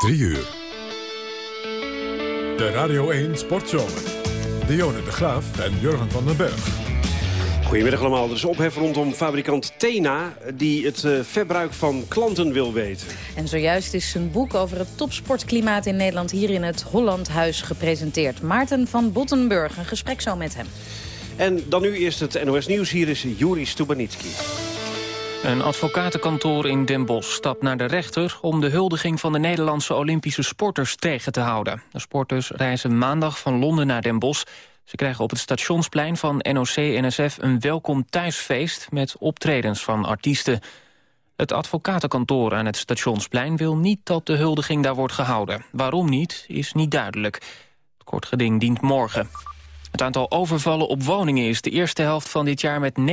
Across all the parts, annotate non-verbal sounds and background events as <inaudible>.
3 uur. De Radio 1 Sportzomer. Dionne de Graaf en Jurgen van den Berg. Goedemiddag allemaal. Er is ophef rondom fabrikant Tena... die het uh, verbruik van klanten wil weten. En zojuist is zijn boek over het topsportklimaat in Nederland... hier in het Hollandhuis gepresenteerd. Maarten van Bottenburg, een gesprek zo met hem. En dan nu eerst het NOS Nieuws. Hier is Juri Stubanitski. Een advocatenkantoor in Den Bosch stapt naar de rechter... om de huldiging van de Nederlandse Olympische sporters tegen te houden. De sporters reizen maandag van Londen naar Den Bosch. Ze krijgen op het stationsplein van NOC-NSF een welkom thuisfeest... met optredens van artiesten. Het advocatenkantoor aan het stationsplein wil niet dat de huldiging daar wordt gehouden. Waarom niet, is niet duidelijk. Het kort geding dient morgen. Het aantal overvallen op woningen is de eerste helft van dit jaar met 9%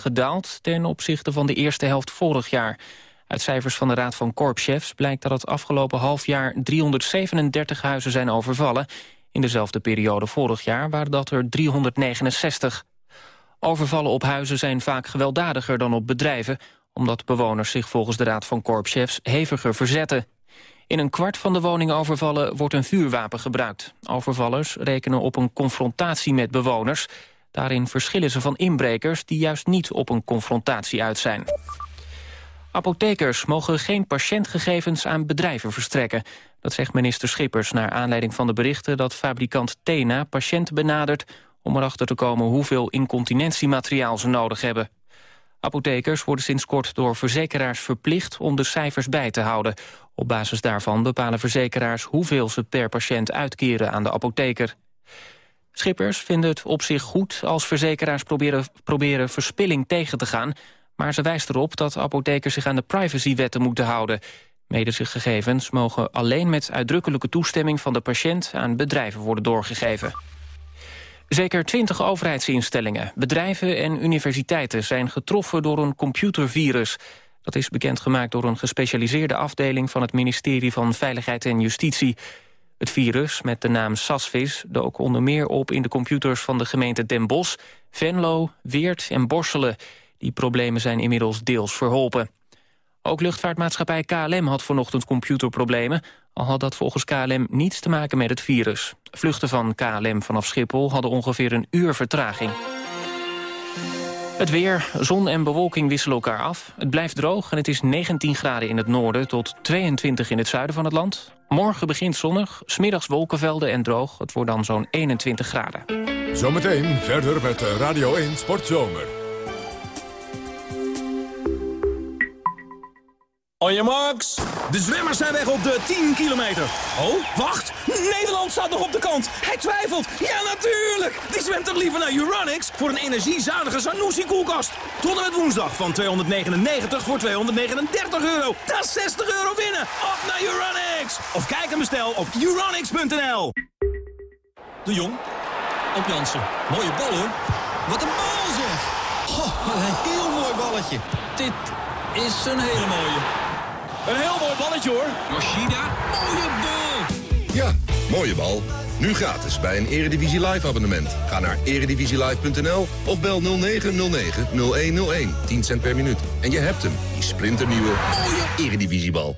gedaald ten opzichte van de eerste helft vorig jaar. Uit cijfers van de Raad van Korpschefs blijkt dat het afgelopen half jaar 337 huizen zijn overvallen. In dezelfde periode vorig jaar waren dat er 369. Overvallen op huizen zijn vaak gewelddadiger dan op bedrijven... omdat bewoners zich volgens de Raad van Korpschefs heviger verzetten. In een kwart van de woningovervallen wordt een vuurwapen gebruikt. Overvallers rekenen op een confrontatie met bewoners. Daarin verschillen ze van inbrekers die juist niet op een confrontatie uit zijn. Apothekers mogen geen patiëntgegevens aan bedrijven verstrekken. Dat zegt minister Schippers naar aanleiding van de berichten... dat fabrikant Tena patiënten benadert om erachter te komen hoeveel incontinentiemateriaal ze nodig hebben. Apothekers worden sinds kort door verzekeraars verplicht om de cijfers bij te houden. Op basis daarvan bepalen verzekeraars hoeveel ze per patiënt uitkeren aan de apotheker. Schippers vinden het op zich goed als verzekeraars proberen, proberen verspilling tegen te gaan... maar ze wijst erop dat apothekers zich aan de privacywetten moeten houden. Medische gegevens mogen alleen met uitdrukkelijke toestemming van de patiënt aan bedrijven worden doorgegeven. Zeker twintig overheidsinstellingen, bedrijven en universiteiten zijn getroffen door een computervirus. Dat is bekendgemaakt door een gespecialiseerde afdeling van het ministerie van Veiligheid en Justitie. Het virus, met de naam Sasvis, dook onder meer op in de computers van de gemeente Den Bosch, Venlo, Weert en Borselen. Die problemen zijn inmiddels deels verholpen. Ook luchtvaartmaatschappij KLM had vanochtend computerproblemen... al had dat volgens KLM niets te maken met het virus. Vluchten van KLM vanaf Schiphol hadden ongeveer een uur vertraging. Het weer, zon en bewolking wisselen elkaar af. Het blijft droog en het is 19 graden in het noorden tot 22 in het zuiden van het land. Morgen begint zonnig, smiddags wolkenvelden en droog. Het wordt dan zo'n 21 graden. Zometeen verder met Radio 1 Sportzomer. On your marks. De zwemmers zijn weg op de 10 kilometer. Oh, wacht. Nederland staat nog op de kant. Hij twijfelt. Ja, natuurlijk. Die zwemt toch liever naar Uranix voor een energiezuinige Sanusi-koelkast. Tot en met woensdag van 299 voor 239 euro. Dat is 60 euro winnen. Op naar Uranix. Of kijk en bestel op uranix.nl. De Jong. Op Jansen. Mooie bal hoor. Wat een bal zeg. Oh, een heel mooi balletje. Dit is een hele mooie. Een heel mooi balletje hoor. Yoshida, mooie bal. Ja, mooie bal. Nu gratis bij een Eredivisie Live abonnement. Ga naar eredivisielive.nl of bel 0909-0101. 10 cent per minuut. En je hebt hem, die splinternieuwe mooie Eredivisiebal.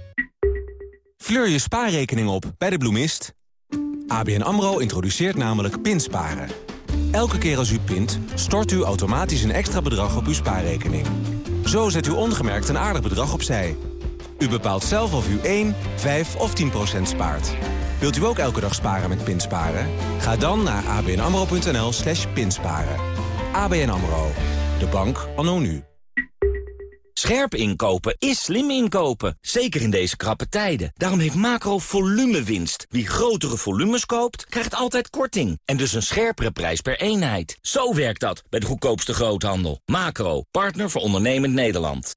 Fleur je spaarrekening op bij de bloemist. ABN AMRO introduceert namelijk pinsparen. Elke keer als u pint, stort u automatisch een extra bedrag op uw spaarrekening. Zo zet u ongemerkt een aardig bedrag opzij... U bepaalt zelf of u 1, 5 of 10 procent spaart. Wilt u ook elke dag sparen met Pinsparen? Ga dan naar abnamro.nl slash pinsparen. ABN AMRO. De bank anno nu. Scherp inkopen is slim inkopen. Zeker in deze krappe tijden. Daarom heeft Macro winst. Wie grotere volumes koopt, krijgt altijd korting. En dus een scherpere prijs per eenheid. Zo werkt dat bij de goedkoopste groothandel. Macro, partner voor ondernemend Nederland.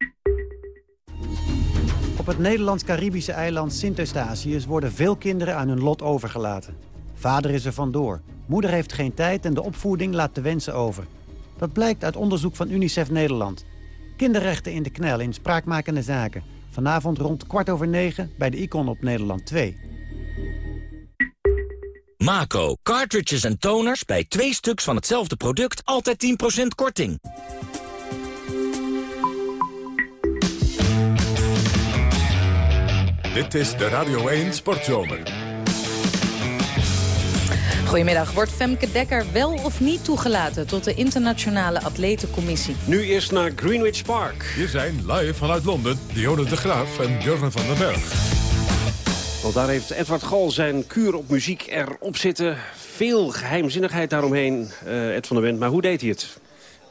Op het Nederlands-Caribische eiland Sint-Eustatius worden veel kinderen aan hun lot overgelaten. Vader is er vandoor, moeder heeft geen tijd en de opvoeding laat de wensen over. Dat blijkt uit onderzoek van UNICEF Nederland. Kinderrechten in de knel in spraakmakende zaken. Vanavond rond kwart over negen bij de Icon op Nederland 2. Mako, cartridges en toners bij twee stuks van hetzelfde product altijd 10% korting. Dit is de Radio 1 Sportzomer. Goedemiddag. Wordt Femke Dekker wel of niet toegelaten tot de Internationale Atletencommissie? Nu eerst naar Greenwich Park. Hier zijn live vanuit Londen Dionne de Graaf en Jurgen van den Berg. Want daar heeft Edward Gal zijn kuur op muziek erop zitten. Veel geheimzinnigheid daaromheen, uh, Ed van der Wendt. Maar hoe deed hij het?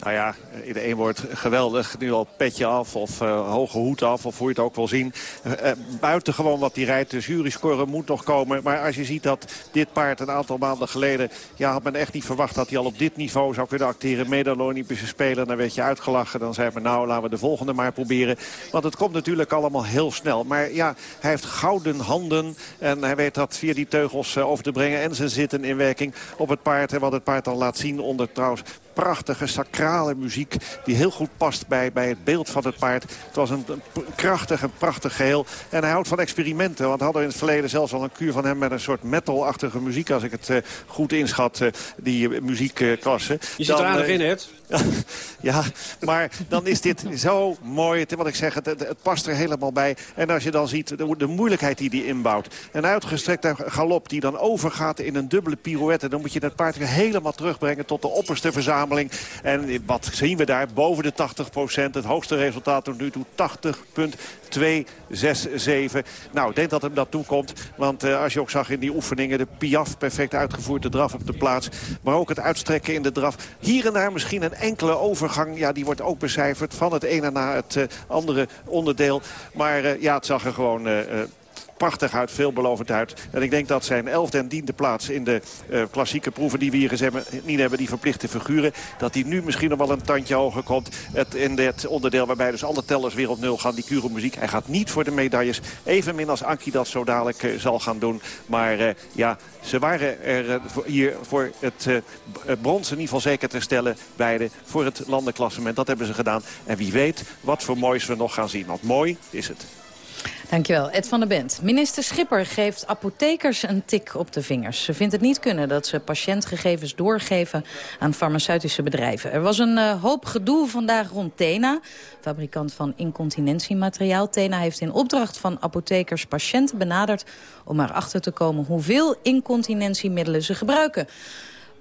Nou ja, in een woord geweldig. Nu al petje af of uh, hoge hoed af, of hoe je het ook wil zien. Uh, buiten gewoon wat die rijdt. De juryscore moet nog komen. Maar als je ziet dat dit paard een aantal maanden geleden... ja, had men echt niet verwacht dat hij al op dit niveau zou kunnen acteren. Mede Olympische Speler, dan werd je uitgelachen. Dan zei men nou, laten we de volgende maar proberen. Want het komt natuurlijk allemaal heel snel. Maar ja, hij heeft gouden handen. En hij weet dat via die teugels over te brengen. En zijn zitten in werking op het paard. En wat het paard dan laat zien onder trouwens prachtige, sacrale muziek... die heel goed past bij, bij het beeld van het paard. Het was een, een krachtig en prachtig geheel. En hij houdt van experimenten. Want we hadden in het verleden zelfs al een kuur van hem... met een soort metal-achtige muziek, als ik het uh, goed inschat, uh, die uh, muziekklasse. Je zit er aardig in, Ed. Ja, maar dan is dit zo mooi. Wat ik zeg, het, het, het, past er helemaal bij. En als je dan ziet de, moeilijkheid die die inbouwt. Een uitgestrekte galop die dan overgaat in een dubbele pirouette. Dan moet je dat paard weer helemaal terugbrengen tot de opperste verzameling. En wat zien we daar? Boven de 80 procent. Het hoogste resultaat tot nu toe 80,267. Nou, ik denk dat hem dat toekomt. Want uh, als je ook zag in die oefeningen... de piaf perfect uitgevoerd, de draf op de plaats. Maar ook het uitstrekken in de draf. Hier en daar misschien een enkele overgang, ja, die wordt ook becijferd van het ene naar het uh, andere onderdeel. Maar uh, ja, het zag er gewoon... Prachtig uit, veelbelovend uit. En ik denk dat zijn elfde en tiende plaats in de uh, klassieke proeven die we hier gezien hebben, die verplichte figuren, dat die nu misschien nog wel een tandje hoger komt. Het, in dit onderdeel waarbij dus alle tellers weer op nul gaan, die Kuro muziek. Hij gaat niet voor de medailles, evenmin als Anki dat zo dadelijk uh, zal gaan doen. Maar uh, ja, ze waren er hier voor het brons in ieder geval zeker te stellen. Beide voor het landenklassement. Dat hebben ze gedaan. En wie weet wat voor moois we nog gaan zien. Want mooi is het. Dankjewel, Ed van der Bent. Minister Schipper geeft apothekers een tik op de vingers. Ze vindt het niet kunnen dat ze patiëntgegevens doorgeven aan farmaceutische bedrijven. Er was een uh, hoop gedoe vandaag rond Tena, fabrikant van incontinentiemateriaal. Tena heeft in opdracht van apothekers patiënten benaderd om erachter te komen hoeveel incontinentiemiddelen ze gebruiken.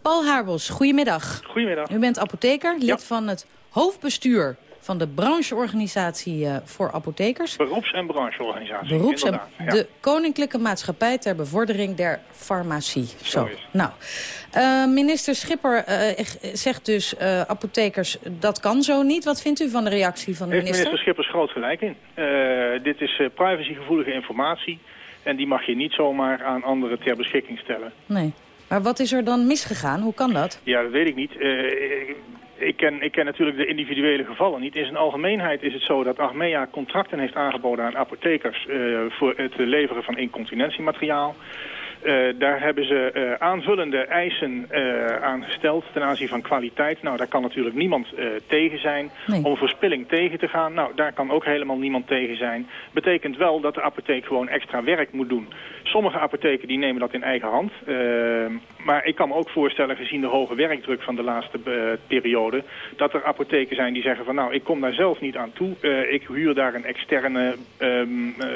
Paul Haarbos, goedemiddag. Goedemiddag. U bent apotheker, lid ja. van het hoofdbestuur van de brancheorganisatie uh, voor apothekers. Beroeps- en brancheorganisatie, Beroeps en ja. De Koninklijke Maatschappij ter Bevordering der Farmacie. Zo, Zo Nou, uh, minister Schipper uh, zegt dus apothekers, dat kan zo niet. Wat vindt u van de reactie van de Heeft minister? minister Schipper groot gelijk in. dit is privacygevoelige informatie. En die mag je niet zomaar aan anderen ter beschikking stellen. Nee. Maar wat is er dan misgegaan? Hoe kan dat? Ja, dat weet ik niet. Ik ken, ik ken natuurlijk de individuele gevallen niet. In zijn algemeenheid is het zo dat Achmea contracten heeft aangeboden aan apothekers uh, voor het leveren van incontinentiemateriaal. Uh, daar hebben ze uh, aanvullende eisen uh, aan gesteld ten aanzien van kwaliteit. Nou, daar kan natuurlijk niemand tegen zijn. Nee. Om verspilling tegen te gaan, nou, daar kan ook helemaal niemand tegen zijn. Betekent wel dat de apotheek gewoon extra werk moet doen. Sommige apotheken die nemen dat in eigen hand. maar ik kan me ook voorstellen, gezien de hoge werkdruk van de laatste periode... dat er apotheken zijn die zeggen van, nou, ik kom daar zelf niet aan toe. ik huur daar een externe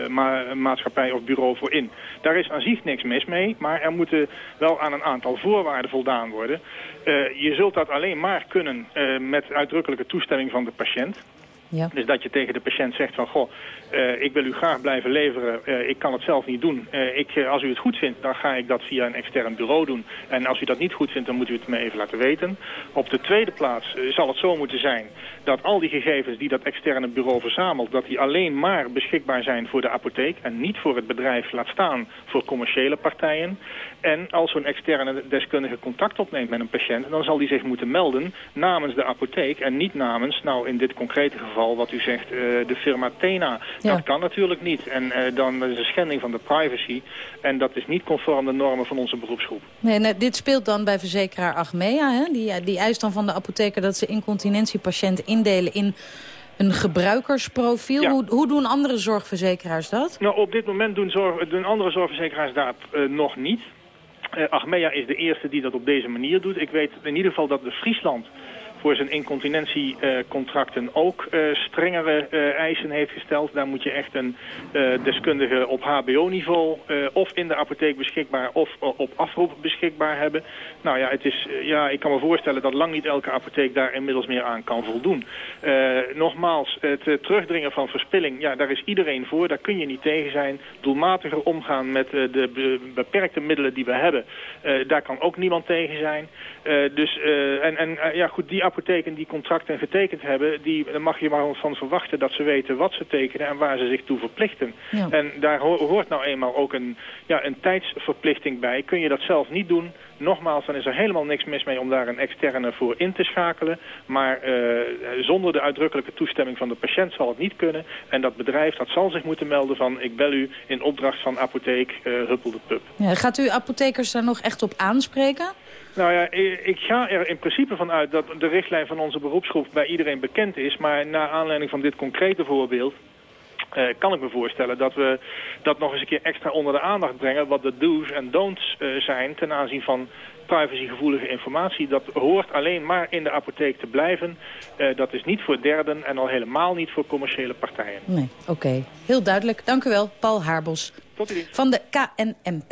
ma maatschappij of bureau voor in. Daar is aan zich niks mis mee. Maar er moeten wel aan een aantal voorwaarden voldaan worden. Uh, je zult dat alleen maar kunnen uh, met uitdrukkelijke toestemming van de patiënt. Dus dat je tegen de patiënt zegt van, goh, uh, ik wil u graag blijven leveren, uh, ik kan het zelf niet doen. Uh, ik, als u het goed vindt, dan ga ik dat via een extern bureau doen. En als u dat niet goed vindt, dan moet u het me even laten weten. Op de tweede plaats zal het zo moeten zijn dat al die gegevens die dat externe bureau verzamelt, dat die alleen maar beschikbaar zijn voor de apotheek en niet voor het bedrijf laat staan voor commerciële partijen. En als zo'n externe deskundige contact opneemt met een patiënt, dan zal die zich moeten melden namens de apotheek en niet namens, nou in dit concrete geval wat u zegt, de firma Tena. Ja. Dat kan natuurlijk niet. En uh, dan is een schending van de privacy. En dat is niet conform de normen van onze beroepsgroep. Nee, nee, dit speelt dan bij verzekeraar Achmea. Hè? Die, die eist dan van de apotheker dat ze incontinentiepatiënten indelen in een gebruikersprofiel. Ja. Hoe, hoe doen andere zorgverzekeraars dat? Nou, op dit moment doen, zorg, doen andere zorgverzekeraars dat uh, nog niet. Uh, Achmea is de eerste die dat op deze manier doet. Ik weet in ieder geval dat de Friesland voor zijn incontinentiecontracten ook strengere eisen heeft gesteld. Daar moet je echt een deskundige op hbo-niveau of in de apotheek beschikbaar of op afroep beschikbaar hebben. Nou ja, het is, ja, ik kan me voorstellen dat lang niet elke apotheek daar inmiddels meer aan kan voldoen. nogmaals, het terugdringen van verspilling, ja, daar is iedereen voor. Daar kun je niet tegen zijn. Doelmatiger omgaan met de beperkte middelen die we hebben. daar kan ook niemand tegen zijn. dus, en en ja, goed, die apotheken die contracten getekend hebben... Die, daar mag je maar van verwachten dat ze weten wat ze tekenen... en waar ze zich toe verplichten. En daar hoort nou eenmaal ook een, ja, een tijdsverplichting bij. Kun je dat zelf niet doen... Nogmaals, dan is er helemaal niks mis mee om daar een externe voor in te schakelen. Maar uh, zonder de uitdrukkelijke toestemming van de patiënt zal het niet kunnen. En dat bedrijf dat zal zich moeten melden van... ik bel u in opdracht van apotheek uh, Huppel de Pup. Ja, gaat u apothekers daar nog echt op aanspreken? Nou ja, ik ga er in principe van uit dat de richtlijn van onze beroepsgroep bij iedereen bekend is. Maar naar aanleiding van dit concrete voorbeeld uh, kan ik me voorstellen dat we dat nog eens een keer extra onder de aandacht brengen... wat de do's en don'ts uh, zijn ten aanzien van privacygevoelige informatie. Dat hoort alleen maar in de apotheek te blijven. Uh, dat is niet voor derden en al helemaal niet voor commerciële partijen. Nee, oké. Okay. Heel duidelijk. Dank u wel, Paul Haarbos. Tot ziens. Van de KNMP.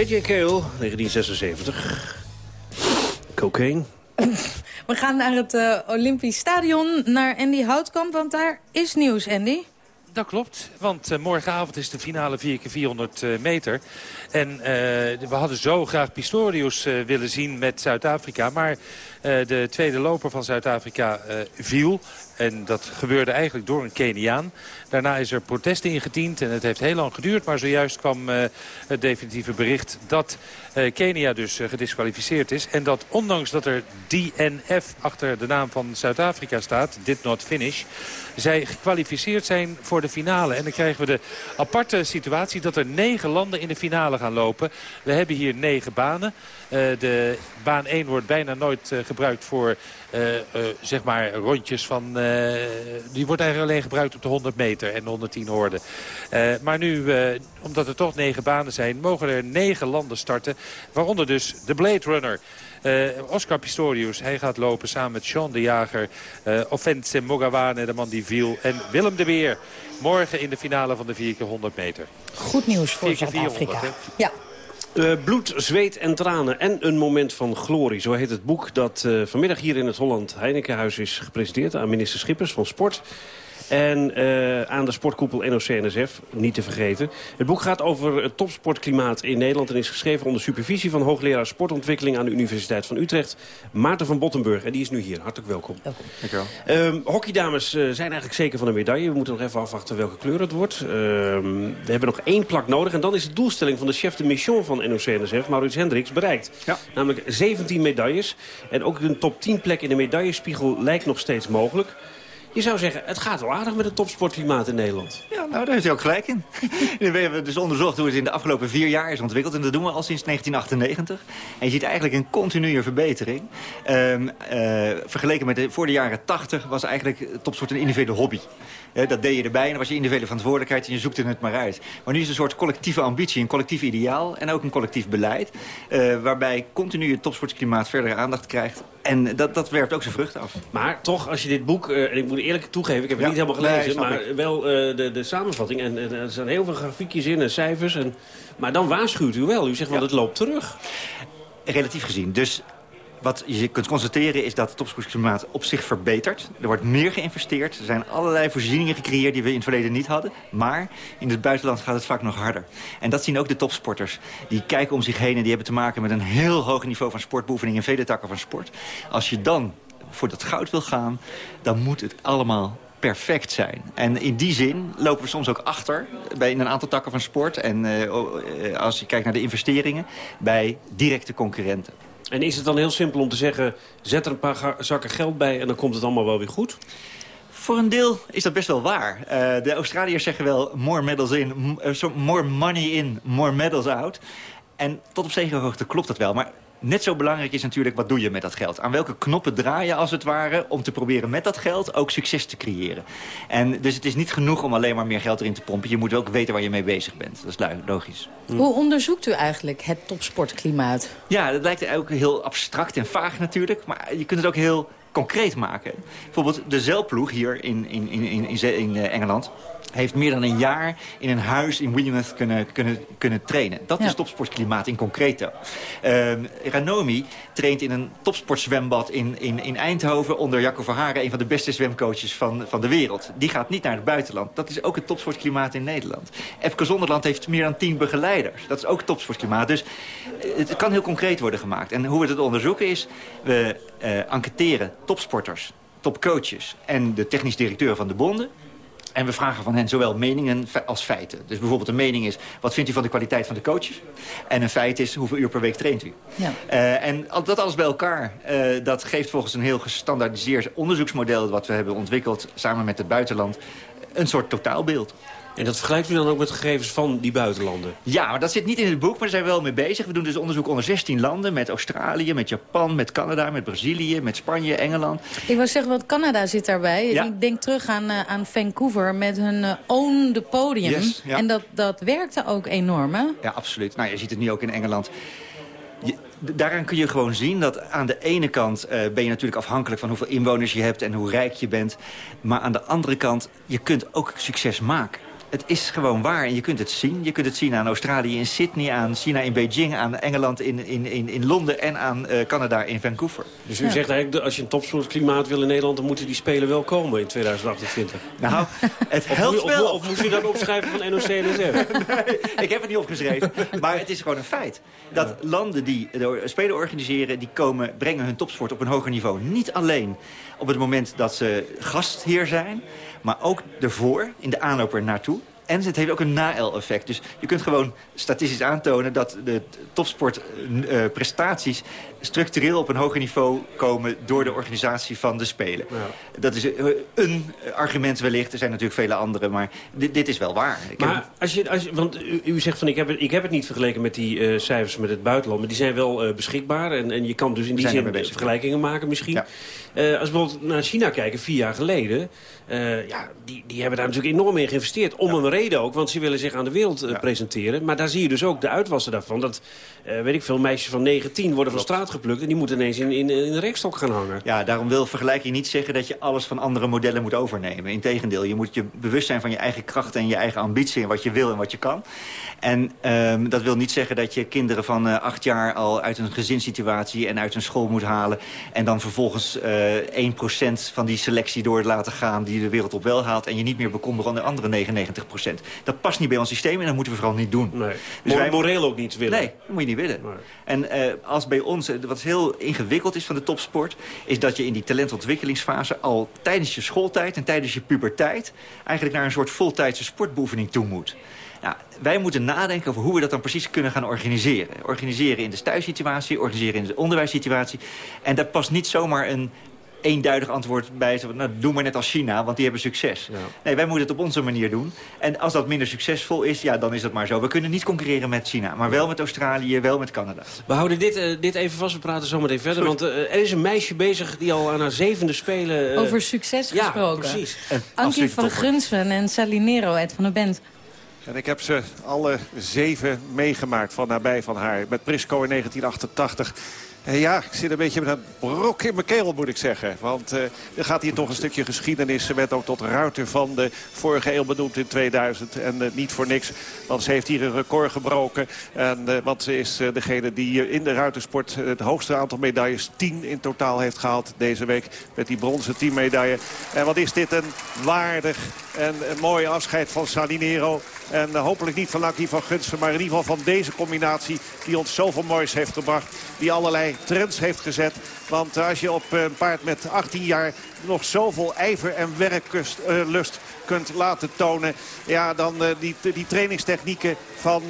J.J. Kale, 1976. Cocaine. <laughs> We gaan naar het uh, Olympisch Stadion, naar Andy Houtkamp, want daar is nieuws, Andy. Dat klopt, want uh, morgenavond is de finale 4x400 uh, meter. En uh, we hadden zo graag Pistorius willen zien met Zuid-Afrika. Maar de tweede loper van Zuid-Afrika viel. En dat gebeurde eigenlijk door een Keniaan. Daarna is er protest ingediend en het heeft heel lang geduurd. Maar zojuist kwam uh, het definitieve bericht dat Kenia dus gedisqualificeerd is. En dat ondanks dat er DNF achter de naam van Zuid-Afrika staat, did not finish... zij gekwalificeerd zijn voor de finale. En dan krijgen we de aparte situatie dat er negen landen in de finale gaan lopen. We hebben hier negen banen. De baan 1 wordt bijna nooit gebruikt voor uh, zeg maar rondjes van... die wordt eigenlijk alleen gebruikt op de 100 meter en de 110 hoorden. maar nu, omdat er toch negen banen zijn, mogen er negen landen starten. Waaronder dus de Blade Runner. Uh, Oscar Pistorius, hij gaat lopen samen met Sean de Jager. Uh, Offense Mogawane, de man die viel. En Willem de Beer. Morgen in de finale van de 4 keer 100 meter. Goed nieuws voor Zuid-Afrika. Ja. Uh, bloed, zweet en tranen en een moment van glorie. Zo heet het boek dat uh, vanmiddag hier in het Holland Heinekenhuis is gepresenteerd... aan minister Schippers van Sport. En uh, aan de sportkoepel NOC-NSF, niet te vergeten. Het boek gaat over het topsportklimaat in Nederland... en is geschreven onder supervisie van hoogleraar sportontwikkeling... aan de Universiteit van Utrecht, Maarten van Bottenburg. En die is nu hier. Hartelijk welkom. Welkom. Dankjewel. Um, hockeydames uh, zijn eigenlijk zeker van een medaille. We moeten nog even afwachten welke kleur het wordt. Um, we hebben nog één plak nodig. En dan is de doelstelling van de chef de mission van NOC-NSF, Maurits Hendricks, bereikt. Ja. Namelijk 17 medailles. En ook een top 10 plek in de medaillespiegel lijkt nog steeds mogelijk. Je zou zeggen, het gaat wel aardig met het topsportklimaat in Nederland. Ja, nou, daar heeft hij ook gelijk in. <laughs> we hebben dus onderzocht hoe het in de afgelopen vier jaar is ontwikkeld. En dat doen we al sinds 1998. En je ziet eigenlijk een continue verbetering. Um, uh, vergeleken met de, voor de jaren 80 was eigenlijk topsport een individuele hobby. Dat deed je erbij en dan was je individuele verantwoordelijkheid en je zoekte het maar uit. Maar nu is het een soort collectieve ambitie, een collectief ideaal en ook een collectief beleid. Uh, waarbij continu het topsportklimaat verdere aandacht krijgt. En dat, dat werpt ook zijn vruchten af. Maar toch, als je dit boek, en ik moet eerlijk toegeven, ik heb het ja, niet helemaal gelezen... Nee, maar ik. wel de, de samenvatting. En, en er zijn heel veel grafiekjes in en cijfers. En, maar dan waarschuwt u wel. U zegt, want ja. het loopt terug. Relatief gezien. Dus wat je kunt constateren is dat het topsportklimaat op zich verbetert. Er wordt meer geïnvesteerd. Er zijn allerlei voorzieningen gecreëerd die we in het verleden niet hadden. Maar in het buitenland gaat het vaak nog harder. En dat zien ook de topsporters. Die kijken om zich heen en die hebben te maken met een heel hoog niveau van sportbeoefening in vele takken van sport. Als je dan voor dat goud wil gaan, dan moet het allemaal perfect zijn. En in die zin lopen we soms ook achter bij een aantal takken van sport. En uh, als je kijkt naar de investeringen bij directe concurrenten. En is het dan heel simpel om te zeggen... zet er een paar zakken geld bij en dan komt het allemaal wel weer goed? Voor een deel is dat best wel waar. Uh, de Australiërs zeggen wel more medals in, more money in, more medals out. En tot op zekere hoogte klopt dat wel. Maar Net zo belangrijk is natuurlijk, wat doe je met dat geld? Aan welke knoppen draai je als het ware... om te proberen met dat geld ook succes te creëren? En dus het is niet genoeg om alleen maar meer geld erin te pompen. Je moet ook weten waar je mee bezig bent. Dat is logisch. Hoe onderzoekt u eigenlijk het topsportklimaat? Ja, dat lijkt ook heel abstract en vaag natuurlijk. Maar je kunt het ook heel concreet maken. Bijvoorbeeld de zeilploeg hier in, in, in, in, in Engeland heeft meer dan een jaar in een huis in Weymouth kunnen, kunnen, kunnen trainen. Dat ja. is topsportklimaat in concreto. Uh, Ranomi traint in een topsportzwembad in, in, in Eindhoven... onder Jacco Verharen, een van de beste zwemcoaches van, van de wereld. Die gaat niet naar het buitenland. Dat is ook het topsportklimaat in Nederland. Epke Zonderland heeft meer dan tien begeleiders. Dat is ook topsportklimaat. Dus eh, het kan heel concreet worden gemaakt. En hoe we het onderzoeken is... we uh, enquêteren topsporters, topcoaches en de technisch directeur van de bonden... En we vragen van hen zowel meningen als feiten. Dus bijvoorbeeld een mening is, wat vindt u van de kwaliteit van de coaches? En een feit is, hoeveel uur per week traint u? Ja. Uh, en dat alles bij elkaar, uh, dat geeft volgens een heel gestandaardiseerd onderzoeksmodel... wat we hebben ontwikkeld samen met het buitenland, een soort totaalbeeld. En dat vergelijkt u dan ook met gegevens van die buitenlanden? Ja, maar dat zit niet in het boek, maar daar zijn we wel mee bezig. We doen dus onderzoek onder 16 landen. Met Australië, met Japan, met Canada, met Brazilië, met Spanje, Engeland. Ik wil zeggen, want Canada zit daarbij. Ja. Ik denk terug aan, uh, aan Vancouver met hun uh, Own the Podium. Yes, ja. En dat, dat werkte ook enorm, hè? Ja, absoluut. Nou, je ziet het nu ook in Engeland. Je, daaraan kun je gewoon zien dat aan de ene kant uh, ben je natuurlijk afhankelijk van hoeveel inwoners je hebt en hoe rijk je bent. Maar aan de andere kant, je kunt ook succes maken het is gewoon waar en je kunt het zien. Je kunt het zien aan Australië in Sydney, aan China in Beijing... aan Engeland in, in, in, in Londen en aan uh, Canada in Vancouver. Dus u ja. zegt eigenlijk, als je een topsportklimaat wil in Nederland... dan moeten die Spelen wel komen in 2028. Nou, het helpt wel. Of, of moest u dat opschrijven van NOC en <laughs> nee, ik heb het niet opgeschreven. Maar het is gewoon een feit. Dat ja. landen die de Spelen organiseren... die komen, brengen hun topsport op een hoger niveau. Niet alleen op het moment dat ze gastheer zijn... maar ook ervoor, in de aanloop er naartoe. En het heeft ook een na-el-effect. Dus je kunt gewoon statistisch aantonen dat de topsportprestaties... structureel op een hoger niveau komen door de organisatie van de Spelen. Ja. Dat is een argument wellicht. Er zijn natuurlijk vele andere, maar dit, dit is wel waar. Ik maar als je, als je, want u, u, zegt van ik heb, het, ik heb het niet vergeleken met die uh, cijfers met het buitenland. Maar die zijn wel uh, beschikbaar. En, en je kan dus in die zin vergelijkingen maken misschien. Ja. Uh, als we bijvoorbeeld naar China kijken, vier jaar geleden... Ja, die, die hebben daar natuurlijk enorm in geïnvesteerd. Om een reden ook, want ze willen zich aan de wereld presenteren. Maar daar zie je dus ook de uitwassen daarvan. Dat, weet ik veel, meisjes van 19 worden van straat geplukt... en die moeten ineens in, in, in de rekstok gaan hangen. Ja, daarom wil vergelijking niet zeggen dat je alles van andere modellen moet overnemen. Integendeel, je moet je bewust zijn van je eigen krachten en je eigen ambitie... en wat je wil en wat je kan. En um, dat wil niet zeggen dat je kinderen van uh, acht jaar al uit een gezinssituatie en uit een school moet halen. En dan vervolgens uh, 1% van die selectie door laten gaan die de wereld op wel haalt. En je niet meer bekommeren om de andere 99%. Dat past niet bij ons systeem en dat moeten we vooral niet doen. Nee. Dus wij... Moreel ook niet willen. Nee, dat moet je niet willen. Nee. En uh, als bij ons, wat heel ingewikkeld is van de topsport... is dat je in die talentontwikkelingsfase al tijdens je schooltijd en tijdens je puberteit... eigenlijk naar een soort voltijdse sportbeoefening toe moet. Nou, wij moeten nadenken over hoe we dat dan precies kunnen gaan organiseren. Organiseren in de thuissituatie, organiseren in de onderwijssituatie. En daar past niet zomaar een eenduidig antwoord bij. Nou, doe maar net als China, want die hebben succes. Ja. Nee, wij moeten het op onze manier doen. En als dat minder succesvol is, ja, dan is dat maar zo. We kunnen niet concurreren met China, maar wel met Australië, wel met Canada. We houden dit, uh, dit even vast, we praten zo meteen verder. Want uh, er is een meisje bezig die al aan haar zevende spelen... Uh... Over succes gesproken. Ja, precies. Ankie van Grunsven en Salinero uit van de band. En ik heb ze alle zeven meegemaakt van nabij van haar. Met Prisco in 1988. Eh, ja, ik zit een beetje met een brok in mijn keel, moet ik zeggen. Want uh, er gaat hier toch een stukje geschiedenis. Ze werd ook tot ruiter van de vorige eeuw benoemd in 2000. En uh, niet voor niks, want ze heeft hier een record gebroken. En, uh, want ze is degene die in de ruitersport het hoogste aantal medailles... 10 in totaal heeft gehaald deze week met die bronzen teammedaille. En wat is dit een waardig en een mooi afscheid van Salinero. En hopelijk niet van Lucky van Gunsen, maar in ieder geval van deze combinatie... die ons zoveel moois heeft gebracht. Die allerlei trends heeft gezet. Want als je op een paard met 18 jaar nog zoveel ijver en werklust kunt laten tonen. Ja, dan uh, die, die trainingstechnieken van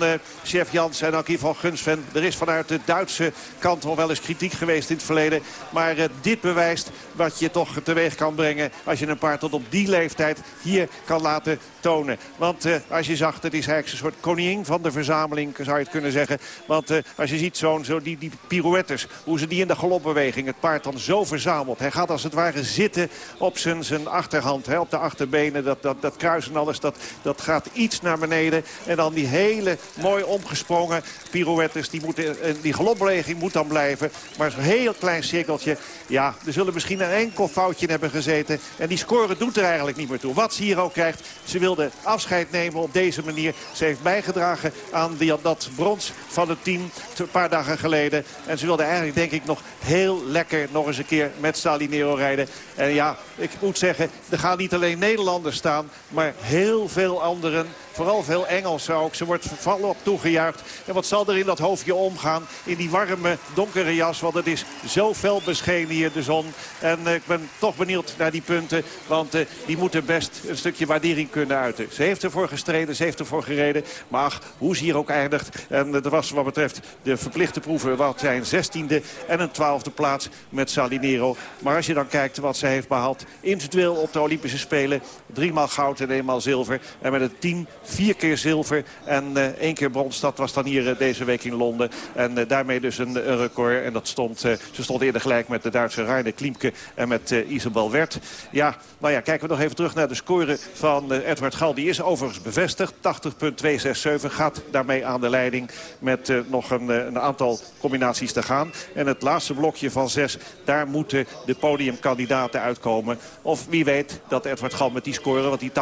chef Jans en Ankie van Gunsven. Er is vanuit de Duitse kant al wel eens kritiek geweest in het verleden. Maar dit bewijst wat je toch teweeg kan brengen als je een paard tot op die leeftijd hier kan laten tonen. Want als je zag, het is eigenlijk een soort koningin van de verzameling, zou je het kunnen zeggen. Want als je ziet zo'n zo die, die pirouettes, hoe ze die in de galopbeweging het paard dan zo verzamelt. Hij gaat als het ware zitten op zijn, zijn achterhand, hè, op de achterbenen. Dat, dat, dat kruis en alles, dat, dat gaat iets naar beneden. En dan die hele mooi omgesprongen pirouettes. Die, moeten, eh, die galopbeweging moet dan blijven. Maar zo'n heel klein cirkeltje. Ja, er zullen misschien een enkel foutje hebben gezeten. En die score doet er eigenlijk niet meer toe. Wat ze hier ook krijgt. Ze wilde afscheid nemen op deze manier. Ze heeft bijgedragen aan die, dat brons van het team een paar dagen geleden. En ze wilde eigenlijk denk ik nog heel lekker nog eens een keer met Salinero rijden. En ja, ik moet zeggen, er gaan niet alleen Nederlanders staan, maar heel veel anderen Vooral veel Engels ook. Ze wordt vallen op toegejuicht. En wat zal er in dat hoofdje omgaan? In die warme, donkere jas. Want het is zo fel beschenen hier, de zon. En uh, ik ben toch benieuwd naar die punten. Want uh, die moeten best een stukje waardering kunnen uiten. Ze heeft ervoor gestreden, ze heeft ervoor gereden. Maar hoe ze hier ook eindigt. En dat was wat betreft de verplichte proeven. Wat zijn 16e en een 12e plaats met Salinero. Maar als je dan kijkt wat ze heeft behaald. Individueel op de Olympische Spelen. Driemaal goud en eenmaal zilver. En met het team Vier keer zilver en uh, één keer brons. Dat was dan hier uh, deze week in Londen. En uh, daarmee dus een, een, record. En dat stond, ze stond eerder gelijk met de Duitse Rainer Kliemke en met Isabel Wert. Ja, nou ja, kijken we nog even terug naar de score van Edward Gal. Die is overigens bevestigd. 80.267 gaat daarmee aan de leiding met nog een, een, aantal combinaties te gaan. En het laatste blokje van zes, daar moeten de podiumkandidaten uitkomen. Of wie weet dat Edward Gal met die score, want die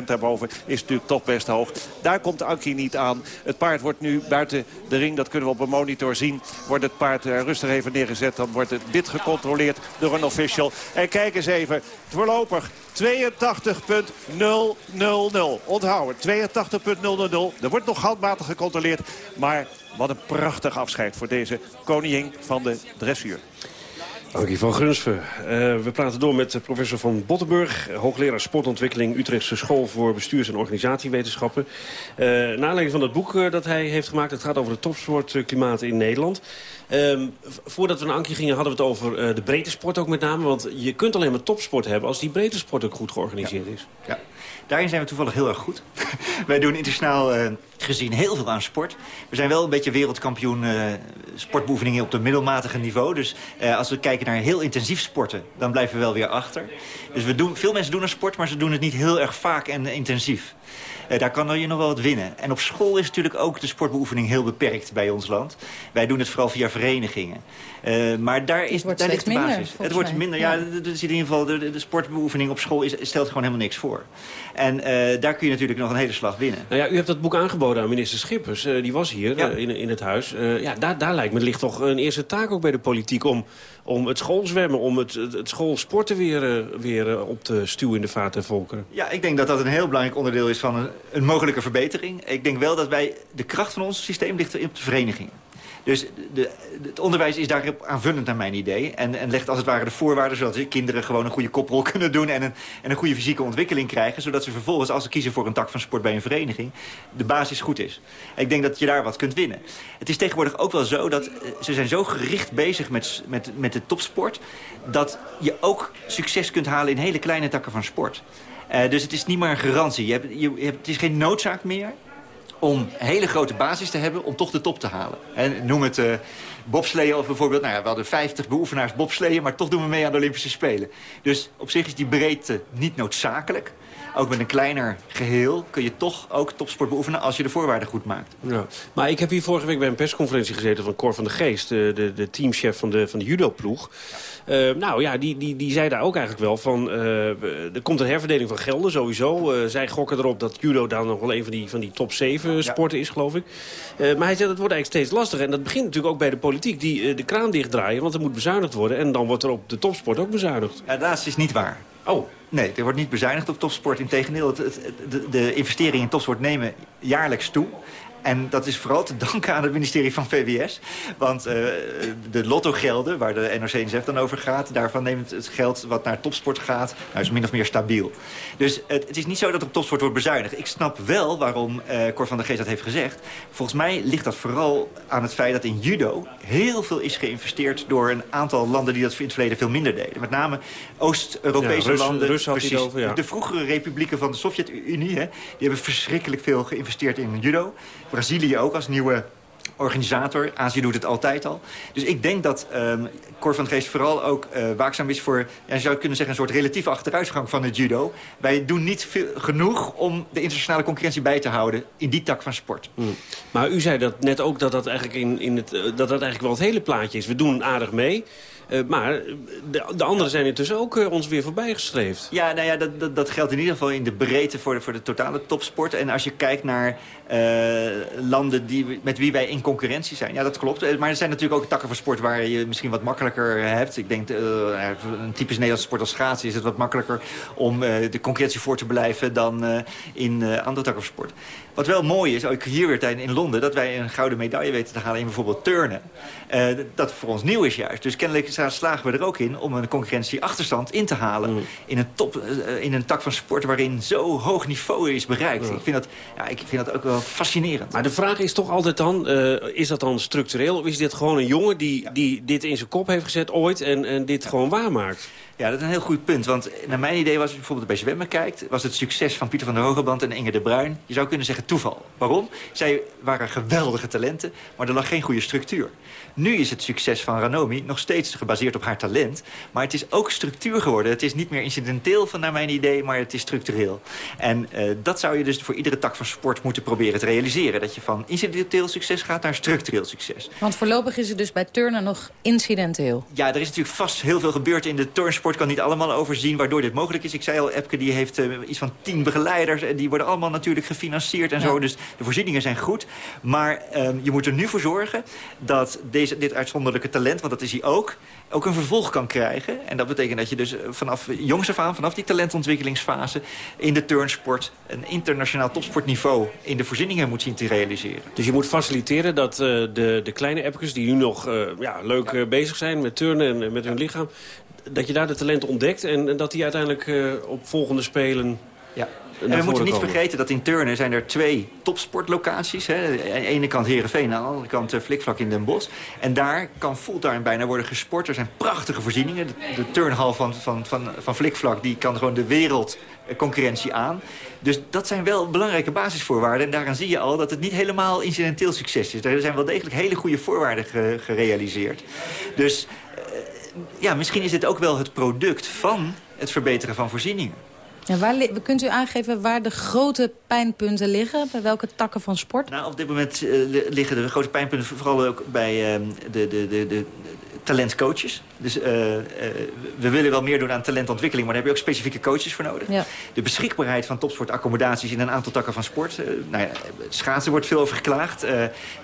80% daarboven is natuurlijk toch hoog. Daar komt Anki niet aan. Het paard wordt nu buiten de ring, dat kunnen we op een monitor zien. Wordt het paard uh, rustig even neergezet. Dan wordt het dit gecontroleerd door een official. En kijk eens even, voorlopig 82.000. Onthouden, 82.000. Er wordt nog handmatig gecontroleerd. Maar wat een prachtig afscheid voor deze koningin van de dressuur. Ankie van Grunsven. Uh, we praten door met professor Van Bottenburg... hoogleraar sportontwikkeling Utrechtse School voor Bestuurs- en Organisatiewetenschappen. Uh, naar aanleiding van het boek uh, dat hij heeft gemaakt... het gaat over het topsportklimaat in Nederland. Ehm, voordat we naar Ankie gingen hadden we het over de breedte sport ook met name. Want je kunt alleen maar topsport hebben als die breedte sport ook goed georganiseerd ja. is. Ja. Daarin zijn we toevallig heel erg goed. <laughs> Wij doen internationaal uh, gezien heel veel aan sport. We zijn wel een beetje wereldkampioen uh, sportbeoefeningen op de middelmatige niveau. Dus uh, als we kijken naar heel intensief sporten, dan blijven we wel weer achter. Dus we doen, veel mensen doen aan sport, maar ze doen het niet heel erg vaak en intensief. Uh, daar kan je nog wel wat winnen. En op school is natuurlijk ook de sportbeoefening heel beperkt bij ons land. Wij doen het vooral via verenigingen. Uh, maar daar, is, daar ligt de basis. Minder, het wordt mij. minder. Ja, ja dus in ieder geval de, de sportbeoefening op school is, stelt gewoon helemaal niks voor. En uh, daar kun je natuurlijk nog een hele slag winnen. Nou ja, u hebt dat boek aangeboden aan minister Schippers. Uh, die was hier ja. in, in het huis. ja, daar, daar lijkt me ligt toch een eerste taak ook bij de politiek... om, om het schoolzwemmen, om het, het schoolsporten weer, weer op te stuwen in de vaart der volkeren. Ja, ik denk dat dat een heel belangrijk onderdeel is van een, een mogelijke verbetering. Ik denk wel dat wij de kracht van ons systeem ligt in de verenigingen. Dus de, het onderwijs is daarop aanvullend naar mijn idee. En, en legt als het ware de voorwaarden... zodat kinderen gewoon een goede koprol <laughs> kunnen doen... En een, en een goede fysieke ontwikkeling krijgen. Zodat ze vervolgens, als ze kiezen voor een tak van sport bij een vereniging... de basis goed is. Ik denk dat je daar wat kunt winnen. Het is tegenwoordig ook wel zo dat ze zijn zo gericht bezig met, met, met de topsport... dat je ook succes kunt halen in hele kleine takken van sport. Uh, dus het is niet maar een garantie. Je hebt, het is geen noodzaak meer om hele grote basis te hebben om toch de top te halen. En noem het uh, bobsleeën of bijvoorbeeld... Nou ja, we hadden 50 beoefenaars bobsleeën... maar toch doen we mee aan de Olympische Spelen. Dus op zich is die breedte niet noodzakelijk. Ook met een kleiner geheel kun je toch ook topsport beoefenen... als je de voorwaarden goed maakt. Ja. Maar ik heb hier vorige week bij een persconferentie gezeten... van Cor van de Geest, de, de, de teamchef van de, van de judo-ploeg. Uh, nou ja, die, die, die zei daar ook eigenlijk wel van... Uh, er komt een herverdeling van gelden sowieso. Uh, zij gokken erop dat judo dan nog wel een van die, van die top 7 sporten ja. is, geloof ik. maar hij zei dat wordt eigenlijk steeds lastiger. En dat begint natuurlijk ook bij de politiek die de kraan dichtdraaien. Want er moet bezuinigd worden. En dan wordt er op de topsport ook bezuinigd. Ja, dat is niet waar. Oh. Nee, er wordt niet bezuinigd op topsport. Integendeel, het, het, de, de investeringen in topsport nemen jaarlijks toe. En dat is vooral te danken aan het ministerie van VWS. Want uh, de lottogelden, waar de NOC-NSF dan over gaat... daarvan neemt het geld wat naar topsport gaat... Nou, is min of meer stabiel. Dus het, het is niet zo dat op topsport wordt bezuinigd. Ik snap wel waarom uh, Cor van der Geest dat heeft gezegd. Volgens mij ligt dat vooral aan het feit dat in judo... heel veel is geïnvesteerd door een aantal landen... die dat in het verleden veel minder deden. Met name Oost-Europese ja, landen. Rus had precies, over, ja. De vroegere republieken van de Sovjet-Unie... die hebben verschrikkelijk veel geïnvesteerd in judo. Brazilië ook als nieuwe organisator. Azië doet het altijd al. Dus ik denk dat um, Cor van Geest vooral ook uh, waakzaam is voor... Ja, je zou kunnen zeggen een soort relatieve achteruitgang van het judo. Wij doen niet veel, genoeg om de internationale concurrentie bij te houden... in die tak van sport. Hmm. Maar u zei dat net ook dat dat eigenlijk, in, in het, uh, dat dat eigenlijk wel het hele plaatje is. We doen aardig mee... Uh, maar de, de anderen zijn intussen ook uh, ons weer voorbijgestreefd. Ja, nou ja, dat, dat, geldt in ieder geval in de breedte voor de, voor de totale topsport. En als je kijkt naar uh, landen die, met wie wij in concurrentie zijn. Ja, dat klopt. Maar er zijn natuurlijk ook takken van sport waar je misschien wat makkelijker hebt. Ik denk, een typisch Nederlandse sport als schaatsen is het wat makkelijker om de concurrentie voor te blijven dan in andere takken van sport. Wat wel mooi is, ook hier weer in Londen... dat wij een gouden medaille weten te halen in bijvoorbeeld turnen. Uh, dat voor ons nieuw is juist. Dus kennelijk slagen we er ook in om een concurrentieachterstand in te halen... Mm. In, een top, uh, in een tak van sport waarin zo hoog niveau is bereikt. Mm. Ik, vind dat, ja, ik vind dat ook wel fascinerend. Maar de vraag is toch altijd dan, uh, is dat dan structureel... of is dit gewoon een jongen die, ja. die dit in zijn kop heeft gezet ooit... en, en dit ja. gewoon waarmaakt? Ja, dat is een heel goed punt. Want naar mijn idee was, als je bijvoorbeeld bij zwemmen kijkt... was het succes van Pieter van der Hogeband en Inge de Bruin... je zou kunnen zeggen toeval. Waarom? Zij waren geweldige talenten, maar er lag geen goede structuur. Nu is het succes van Ranomi nog steeds gebaseerd op haar talent. Maar het is ook structuur geworden. Het is niet meer incidenteel van naar mijn idee, maar het is structureel. En uh, dat zou je dus voor iedere tak van sport moeten proberen te realiseren. Dat je van incidenteel succes gaat naar structureel succes. Want voorlopig is het dus bij turnen nog incidenteel. Ja, er is natuurlijk vast heel veel gebeurd in de turnsport. Kan niet allemaal overzien waardoor dit mogelijk is. Ik zei al, Epke die heeft uh, iets van tien begeleiders. En die worden allemaal natuurlijk gefinancierd en ja. zo. Dus de voorzieningen zijn goed. Maar um, je moet er nu voor zorgen dat deze, dit uitzonderlijke talent, want dat is hij ook... ook een vervolg kan krijgen. En dat betekent dat je dus vanaf jongs af aan, vanaf die talentontwikkelingsfase... in de turnsport een internationaal topsportniveau in de voorzieningen moet zien te realiseren. Dus je moet faciliteren dat de, de kleine appjes die nu nog ja, leuk bezig zijn met turnen en met hun lichaam... dat je daar de talenten ontdekt en, en dat die uiteindelijk op volgende spelen... Ja. En we moeten niet vergeten dat in Turnen zijn er twee topsportlocaties. Hè. Aan de ene kant Heerenveen, aan de andere kant uh, Flikvlak in Den Bosch. En daar kan fulltime bijna worden gesport. Er zijn prachtige voorzieningen. De, de turnhal van, van, van, van Flikvlak die kan gewoon de wereldconcurrentie aan. Dus dat zijn wel belangrijke basisvoorwaarden. En daaraan zie je al dat het niet helemaal incidenteel succes is. Er zijn wel degelijk hele goede voorwaarden gerealiseerd. Dus ja, misschien is dit ook wel het product van het verbeteren van voorzieningen. Ja, waar kunt u aangeven waar de grote pijnpunten liggen? Bij welke takken van sport? Nou, op dit moment uh, liggen de grote pijnpunten vooral ook bij uh, de, de, de, de talentcoaches. Dus uh, we willen wel meer doen aan talentontwikkeling... maar daar heb je ook specifieke coaches voor nodig. Ja. De beschikbaarheid van topsportaccommodaties in een aantal takken van sport. nou ja, schaatsen wordt veel over geklaagd.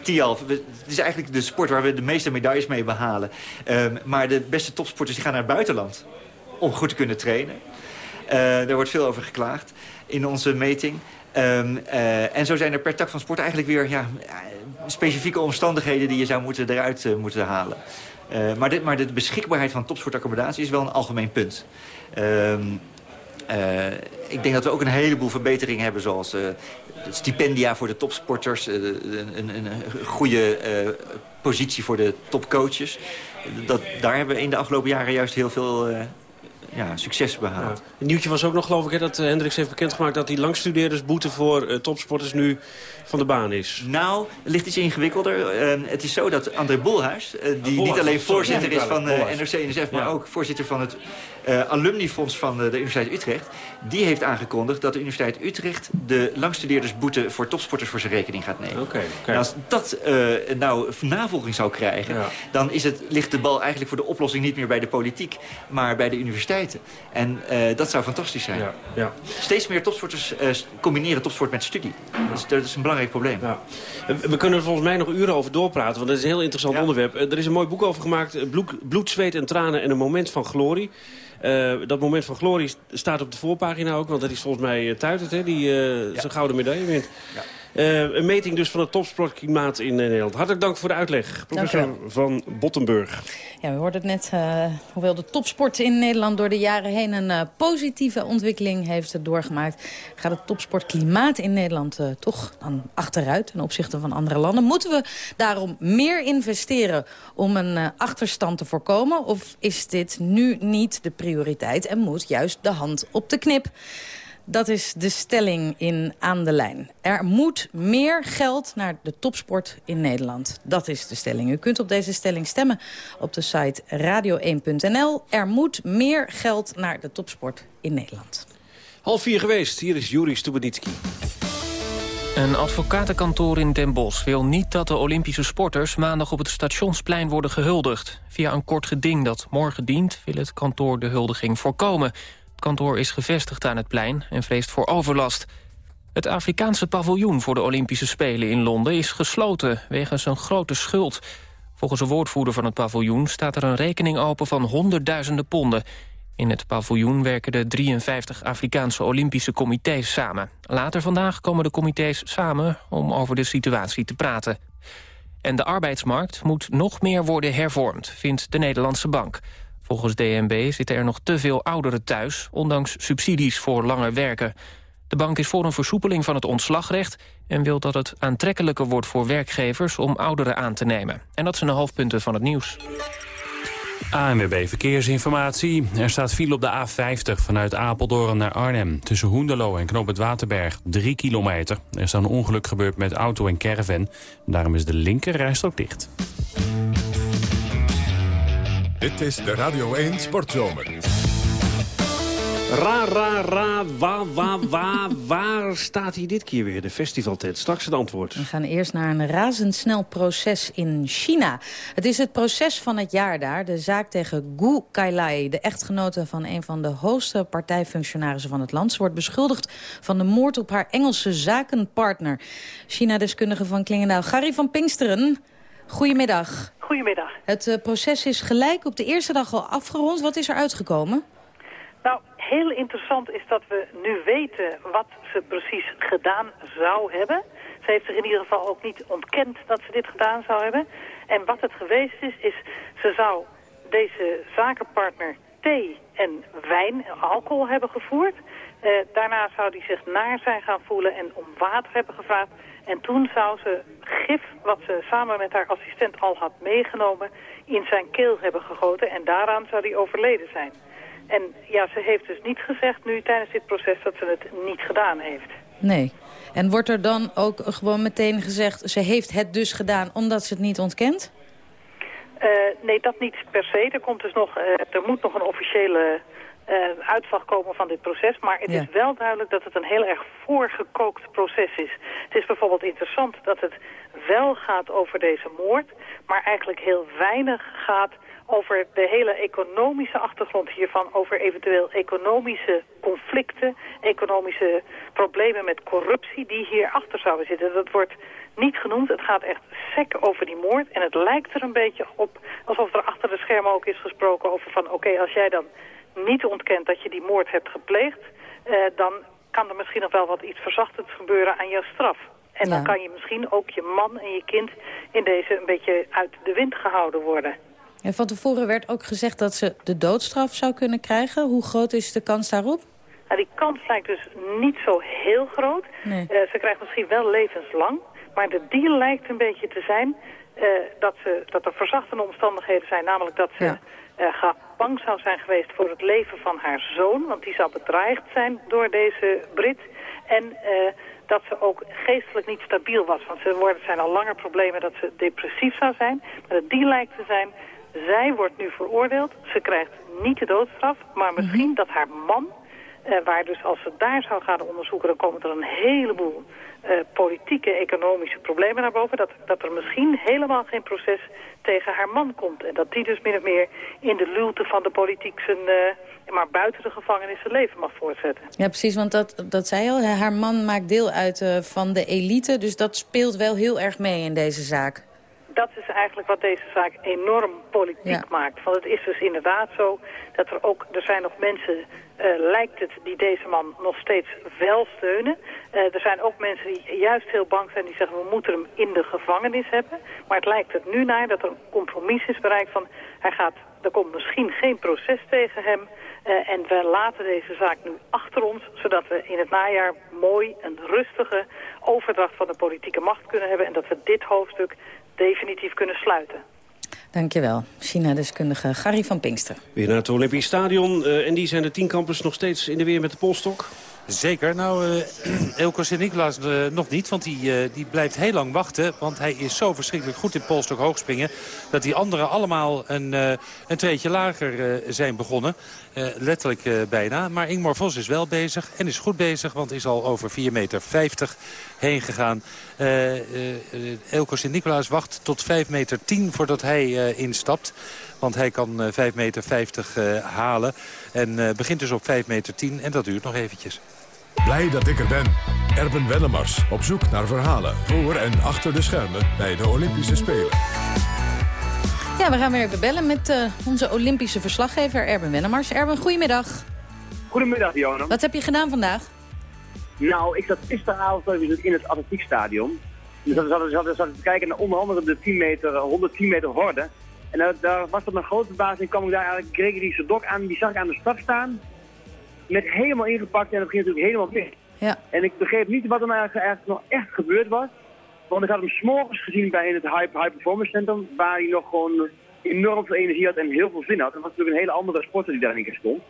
Tialf, het is eigenlijk de sport waar we de meeste medailles mee behalen. Ehm, maar de beste topsporters die gaan naar het buitenland om goed te kunnen trainen. Daar wordt veel over geklaagd in onze meting. Um, uh, en zo zijn er per tak van sport eigenlijk weer ja, specifieke omstandigheden... die je zou moeten eruit uh, moeten halen. Maar, dit, maar de beschikbaarheid van topsportaccommodatie is wel een algemeen punt. Um, ik denk dat we ook een heleboel verbeteringen hebben... zoals stipendia voor de topsporters... een, een, een, goede positie voor de topcoaches. Dat, daar hebben we in de afgelopen jaren juist heel veel ja, succes behaald. Ja. nieuwtje was ook nog, geloof ik, hè, dat Hendricks heeft bekendgemaakt... dat die langstudeerdersboete voor topsporters nu van de baan is. Nou, het ligt iets ingewikkelder. Uh, het is zo dat André Bolhuis, eh, die niet alleen voorzitter is van NRC-NSF... maar ook voorzitter van het alumnifonds van de Universiteit Utrecht... die heeft aangekondigd dat de Universiteit Utrecht... de langstudeerdersboete voor topsporters voor zijn rekening gaat nemen. Okay, als dat nou navolging zou krijgen... dan is het, ligt de bal eigenlijk voor de oplossing niet meer bij de politiek... maar bij de universiteit en uh, dat zou fantastisch zijn. Ja, ja. Steeds meer topsporters uh, combineren topsport met studie. Dus dat is een belangrijk probleem. Ja. We kunnen er volgens mij nog uren over doorpraten, want dat is een heel interessant onderwerp. Eh, er is een mooi boek over gemaakt, bloed, bloed, zweet en tranen en een moment van glorie. Uh, dat moment van glorie staat op de voorpagina ook, want dat is volgens mij uh, Tuitert, hè, die uh, zijn gouden medaille wint. Ja. Uh, een meting dus van het topsportklimaat in Nederland. Hartelijk dank voor de uitleg, professor van Bottenburg. Ja, we hoorden het net, uh, hoewel de topsport in Nederland door de jaren heen een positieve ontwikkeling heeft doorgemaakt, gaat het topsportklimaat in Nederland toch dan achteruit ten opzichte van andere landen. Moeten we daarom meer investeren om een achterstand te voorkomen? Of is dit nu niet de prioriteit en moet juist de hand op de knip? Dat is de stelling in Aan de Lijn. Er moet meer geld naar de topsport in Nederland. Dat is de stelling. U kunt op deze stelling stemmen op de site radio1.nl. Er moet meer geld naar de topsport in Nederland. Half vier geweest. Hier is Juri Stubenitski. Een advocatenkantoor in Den Bosch wil niet dat de Olympische sporters... maandag op het stationsplein worden gehuldigd. Via een kort geding dat morgen dient... wil het kantoor de huldiging voorkomen. Kantoor is gevestigd aan het plein en vreest voor overlast. Het Afrikaanse paviljoen voor de Olympische Spelen in Londen is gesloten wegens een grote schuld. Volgens een woordvoerder van het paviljoen staat er een rekening open van honderdduizenden ponden. In het paviljoen werken de 53 Afrikaanse Olympische comité's samen. Later vandaag komen de comité's samen om over de situatie te praten. En de arbeidsmarkt moet nog meer worden hervormd, vindt de Nederlandse Bank. Volgens DNB zitten er nog te veel ouderen thuis... ondanks subsidies voor langer werken. De bank is voor een versoepeling van het ontslagrecht... en wil dat het aantrekkelijker wordt voor werkgevers om ouderen aan te nemen. En dat zijn de hoofdpunten van het nieuws. ANWB Verkeersinformatie. Er staat file op de A50 vanuit Apeldoorn naar Arnhem. Tussen Hoenderloo en Knoop het Waterberg, 3 kilometer. Er is een ongeluk gebeurd met auto en caravan. Daarom is de linker rijstrook dicht. Dit is de Radio 1 Sportzomer. Ra, ra, ra, wa, wa, wa, waar staat hij dit keer weer, de festivaltent? Straks het antwoord. We gaan eerst naar een razendsnel proces in China. Het is het proces van het jaar daar. De zaak tegen Gu Kailai, de echtgenote van een van de hoogste partijfunctionarissen van het land. Ze wordt beschuldigd van de moord op haar Engelse zakenpartner. China-deskundige van Klingendaal, Gary van Pinksteren... Goedemiddag. Goedemiddag. Het uh, proces is gelijk op de eerste dag al afgerond. Wat is er uitgekomen? Nou, heel interessant is dat we nu weten wat ze precies gedaan zou hebben. Ze heeft zich in ieder geval ook niet ontkend dat ze dit gedaan zou hebben. En wat het geweest is, is ze zou deze zakenpartner thee en wijn, alcohol hebben gevoerd. Uh, daarna zou hij zich naar zijn gaan voelen en om water hebben gevraagd. En toen zou ze gif, wat ze samen met haar assistent al had meegenomen, in zijn keel hebben gegoten. En daaraan zou hij overleden zijn. En ja, ze heeft dus niet gezegd nu tijdens dit proces dat ze het niet gedaan heeft. Nee. En wordt er dan ook gewoon meteen gezegd... ze heeft het dus gedaan omdat ze het niet ontkent? Uh, nee, dat niet per se. Er, komt dus nog, uh, er moet nog een officiële uh, uitslag komen van dit proces. Maar het Ja. is wel duidelijk dat het een heel erg voorgekookt proces is. Het is bijvoorbeeld interessant dat het wel gaat over deze moord... maar eigenlijk heel weinig gaat over de hele economische achtergrond hiervan... over eventueel economische conflicten, economische problemen met corruptie... die hierachter zouden zitten. Dat wordt niet genoemd. Het gaat echt sec over die moord. En het lijkt er een beetje op alsof er achter de schermen ook is gesproken over van... oké, als jij dan niet ontkent dat je die moord hebt gepleegd... eh, dan kan er misschien nog wel wat iets verzachtends gebeuren aan jouw straf. En dan kan je misschien ook je man en je kind in deze een beetje uit de wind gehouden worden. En van tevoren werd ook gezegd dat ze de doodstraf zou kunnen krijgen. Hoe groot is de kans daarop? Nou, die kans lijkt dus niet zo heel groot. Nee. Eh, ze krijgt misschien wel levenslang. Maar de deal lijkt een beetje te zijn eh, dat, ze, dat er verzachtende omstandigheden zijn. Namelijk dat ze Ja. Ga- bang zou zijn geweest voor het leven van haar zoon. Want die zou bedreigd zijn door deze Brit. En eh, dat ze ook geestelijk niet stabiel was. Want ze worden, zijn al langer problemen dat ze depressief zou zijn. Maar de deal lijkt te zijn, zij wordt nu veroordeeld. Ze krijgt niet de doodstraf. Maar misschien dat haar man waar dus als ze daar zou gaan onderzoeken, dan komen er een heleboel eh, politieke, economische problemen naar boven. Dat, dat er misschien helemaal geen proces tegen haar man komt. En dat die dus min of meer in de luwte van de politiek zijn, eh, maar buiten de gevangenis zijn leven mag voortzetten. Ja, precies, want dat, dat zei al. Haar man maakt deel uit eh, van de elite. Dus dat speelt wel heel erg mee in deze zaak. Dat is eigenlijk wat deze zaak enorm politiek Ja. maakt. Want het is dus inderdaad zo dat er ook, er zijn nog mensen, eh, lijkt het, die deze man nog steeds wel steunen. Eh, er zijn ook mensen die juist heel bang zijn, die zeggen we moeten hem in de gevangenis hebben. Maar het lijkt het nu naar dat er een compromis is bereikt van, hij gaat, er komt misschien geen proces tegen hem. eh, en we laten deze zaak nu achter ons, zodat we in het najaar mooi een rustige overdracht van de politieke macht kunnen hebben. En dat we dit hoofdstuk definitief kunnen sluiten. Dankjewel. China-deskundige Gary van Pinkster. Weer naar het Olympisch Stadion. eh, en die zijn de tienkampers nog steeds in de weer met de polstok. Zeker. Nou, eh <clears throat> Elko Sint-Nicolaas eh, nog niet. Want die, eh, die blijft heel lang wachten. Want hij is zo verschrikkelijk goed in polstok hoogspringen... dat die anderen allemaal een, een treetje lager zijn begonnen. Letterlijk bijna. Maar Ingmar Vos is wel bezig. En is goed bezig, want is al over 4,50 meter heen gegaan. Elko Sint-Nicolaas wacht tot 5,10 meter voordat hij instapt. Want hij kan eh, 5,50 meter halen. En begint dus op 5,10 meter. En dat duurt nog eventjes. Blij dat ik er ben. Erben Wellemars op zoek naar verhalen voor en achter de schermen bij de Olympische Spelen. Ja, we gaan weer even bellen met eh, onze Olympische verslaggever Erben Wennemars. Erben, goedemiddag. Goedemiddag, Johan. Wat heb je gedaan vandaag? Nou, ik zat gisteravond in het atletiekstadion. Dus we zaten, zaten, zaten te kijken naar onder andere de 10 meter, eh, 110 meter horde. En daar, daar was tot mijn grote verbazing, kwam ik daar eigenlijk Gregory Sedok aan. Die zag ik aan de start staan. Met helemaal ingepakt en dat ging natuurlijk helemaal mis. Ja. En ik begreep niet wat er nou eigenlijk, eigenlijk nog echt gebeurd was. Want ik had hem s'morgens gezien bij in het High, high Performance Center. Waar hij nog gewoon enorm veel energie had en heel veel zin had. Dat was natuurlijk een hele andere sporter die daarin stond.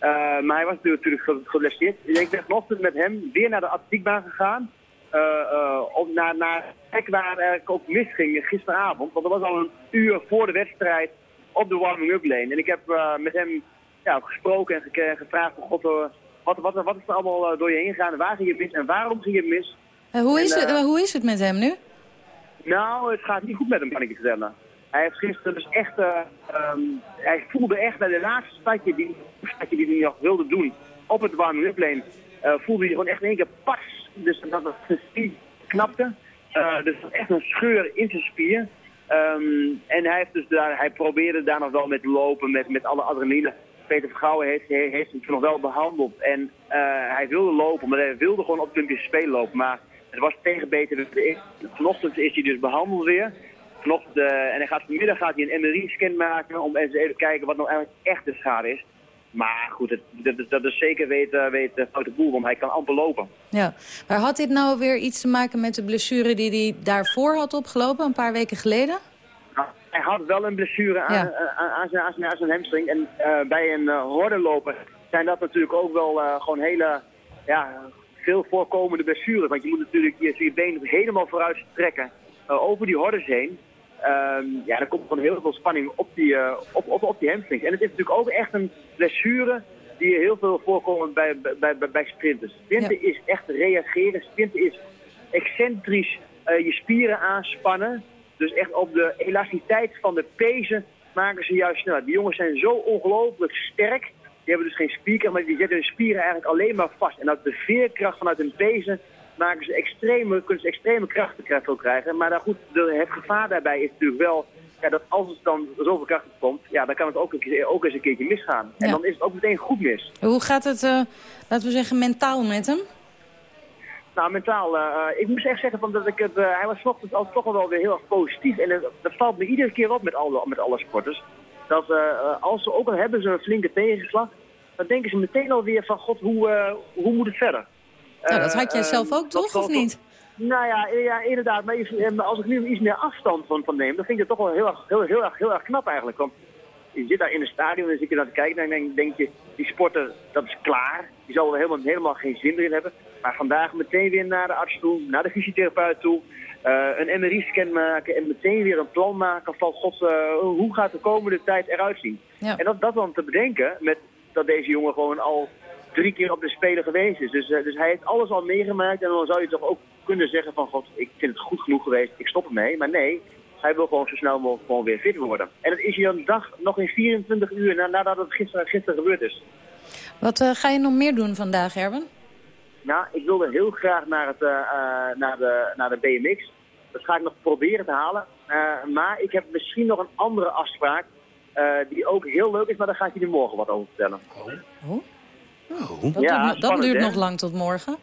Uh, maar hij was natuurlijk, natuurlijk ge- geblesseerd. Ik ben vanochtend met hem weer naar de atletiekbaan gegaan. Uh, uh, naar, naar plek waar het ook misging gisteravond. Want dat was al een uur voor de wedstrijd op de warming-up lane. En ik heb met hem ja, gesproken en ge gevraagd van God, uh, wat, wat, wat is er allemaal uh, door je heen gegaan? Waar ging je mis en waarom ging je mis? Uh, hoe, is en, het, hoe is het met hem nu? Nou, het gaat niet goed met hem, kan ik je vertellen. Hij heeft gisteren dus echt, um, hij voelde echt bij de laatste stadje die, stadje die hij nog wilde doen op het warming-up lane, uh, voelde hij gewoon echt in één keer pas. Dus dat het spier knapte. Uh, dus echt een scheur in zijn spier. Ehm, en hij, heeft dus daar, hij probeerde daar nog wel met lopen, met, met alle adrenaline. Peter Vergouwen heeft, heeft, hem nog wel behandeld. En eh, hij wilde lopen, maar hij wilde gewoon op Olympische Spelen lopen. Maar het was tegen beter. Vanochtend is hij dus behandeld weer. Vanochtend, uh, en hij gaat, vanmiddag gaat hij een MRI-scan maken om eens even kijken wat nou eigenlijk echt de schade is. Maar goed, het, dat, dat is zeker weten weet Foute Boel, want hij kan amper lopen. Ja, maar had dit nou weer iets te maken met de blessure die hij daarvoor had opgelopen, een paar weken geleden? Hij had wel een blessure aan, aan, aan, zijn, aan, zijn, aan zijn hamstring. En uh, bij een uh, hordenloper zijn dat natuurlijk ook wel uh, gewoon hele, ja, veel voorkomende blessures. Want je moet natuurlijk je, je been helemaal vooruit trekken over die hordes heen. Um, ja, dan komt gewoon heel veel spanning op die, op, op, op die hamstrings. En het is natuurlijk ook echt een blessure die heel veel voorkomt bij, bij, bij, bij sprinters. Sprinten ja. is echt reageren. Sprinten is excentrisch je spieren aanspannen. Dus echt op de elasticiteit van de pezen maken ze juist sneller. Die jongens zijn zo ongelooflijk sterk. Die hebben dus geen spierkracht, maar die zetten hun spieren eigenlijk alleen maar vast. En uit de veerkracht vanuit hun pezen maken ze extreme, kunnen ze extreme krachtenkracht krijgen. Maar dan goed, de, het gevaar daarbij is natuurlijk wel ja, dat als het dan zoveel kracht komt, ja, dan kan het ook, een keer, ook eens een keertje misgaan. Ja. En dan is het ook meteen goed mis. Hoe gaat het, uh, laten we zeggen, mentaal met hem? Nou, mentaal, uh, ik moet echt zeggen van dat ik het, uh, hij was vanochtend al toch wel weer heel erg positief. En het, dat valt me iedere keer op met alle, met alle sporters. Dat als ze ook al hebben ze een flinke tegenslag, dan denken ze meteen alweer van, god, hoe, hoe moet het verder? Nou, dat had jij zelf ook toch, of niet? Nou ja, ja inderdaad. Maar als ik nu iets meer afstand van, van neem, dan vind ik het toch wel heel erg, heel, heel, erg, heel erg knap eigenlijk. Want je zit daar in een stadion en zit je naar te kijken en dan denk, je, die sporter, dat is klaar. Die zal er helemaal, helemaal geen zin erin hebben. Maar vandaag meteen weer naar de arts toe, naar de fysiotherapeut toe. Uh, een MRI-scan maken en meteen weer een plan maken van, god, uh, hoe gaat de komende tijd eruit zien? Ja. En dat, dat dan te bedenken, met dat deze jongen gewoon al drie keer op de Spelen geweest is. Dus, uh, dus hij heeft alles al meegemaakt en dan zou je toch ook kunnen zeggen van... God, ik vind het goed genoeg geweest, ik stop ermee. Maar nee, hij wil gewoon zo snel mogelijk gewoon weer fit worden. En dat is hij een dag, nog in 24 uur na, nadat het gisteren, gisteren gebeurd is. Wat uh, ga je nog meer doen vandaag, Erben? Nou, ik wilde heel graag naar, het, uh, naar, de, naar de BMX. Dat ga ik nog proberen te halen. maar ik heb misschien nog een andere afspraak... die ook heel leuk is, maar daar ga ik je morgen wat over vertellen. Oh? Oh. Dat, ja, duurt, dat duurt nog lang tot morgen.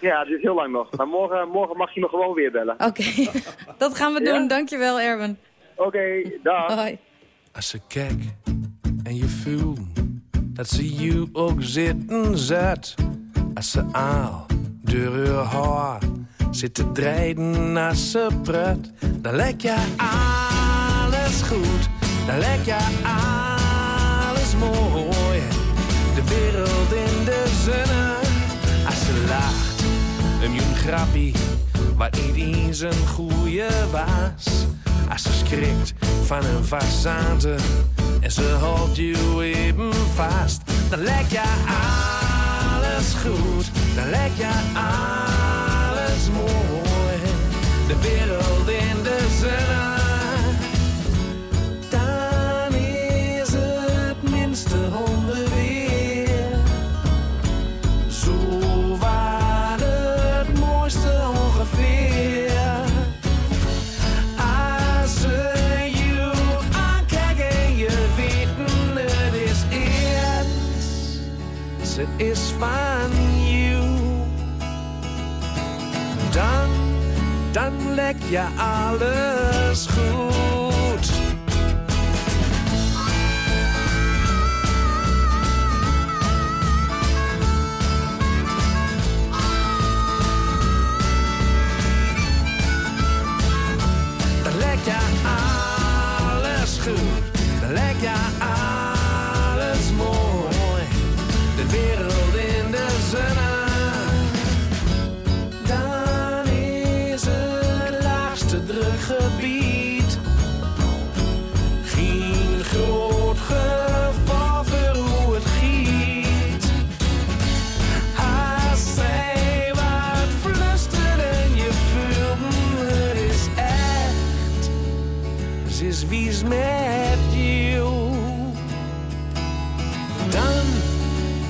Ja, het is heel lang nog. Maar morgen, morgen mag je me gewoon weer bellen. Oké, okay. <laughs> dat gaan we doen. Ja? Dankjewel, Erwin. Oké, okay, dag. Hoi. Als ze kijk en je voelt dat ze je ook zitten zet. Als ze aal door haar haar zit te draaien als ze pret. Dan lijkt je alles goed, dan lijkt je alles mooi de wereld in de zonne. Grappie, wat niet eens een goeie was. Als ze schrikt van een façade en ze houdt je even vast. Dan lijkt je alles goed, dan lijkt je alles mooi. De wereld dan lek je alles goed. Dan lek je alles goed.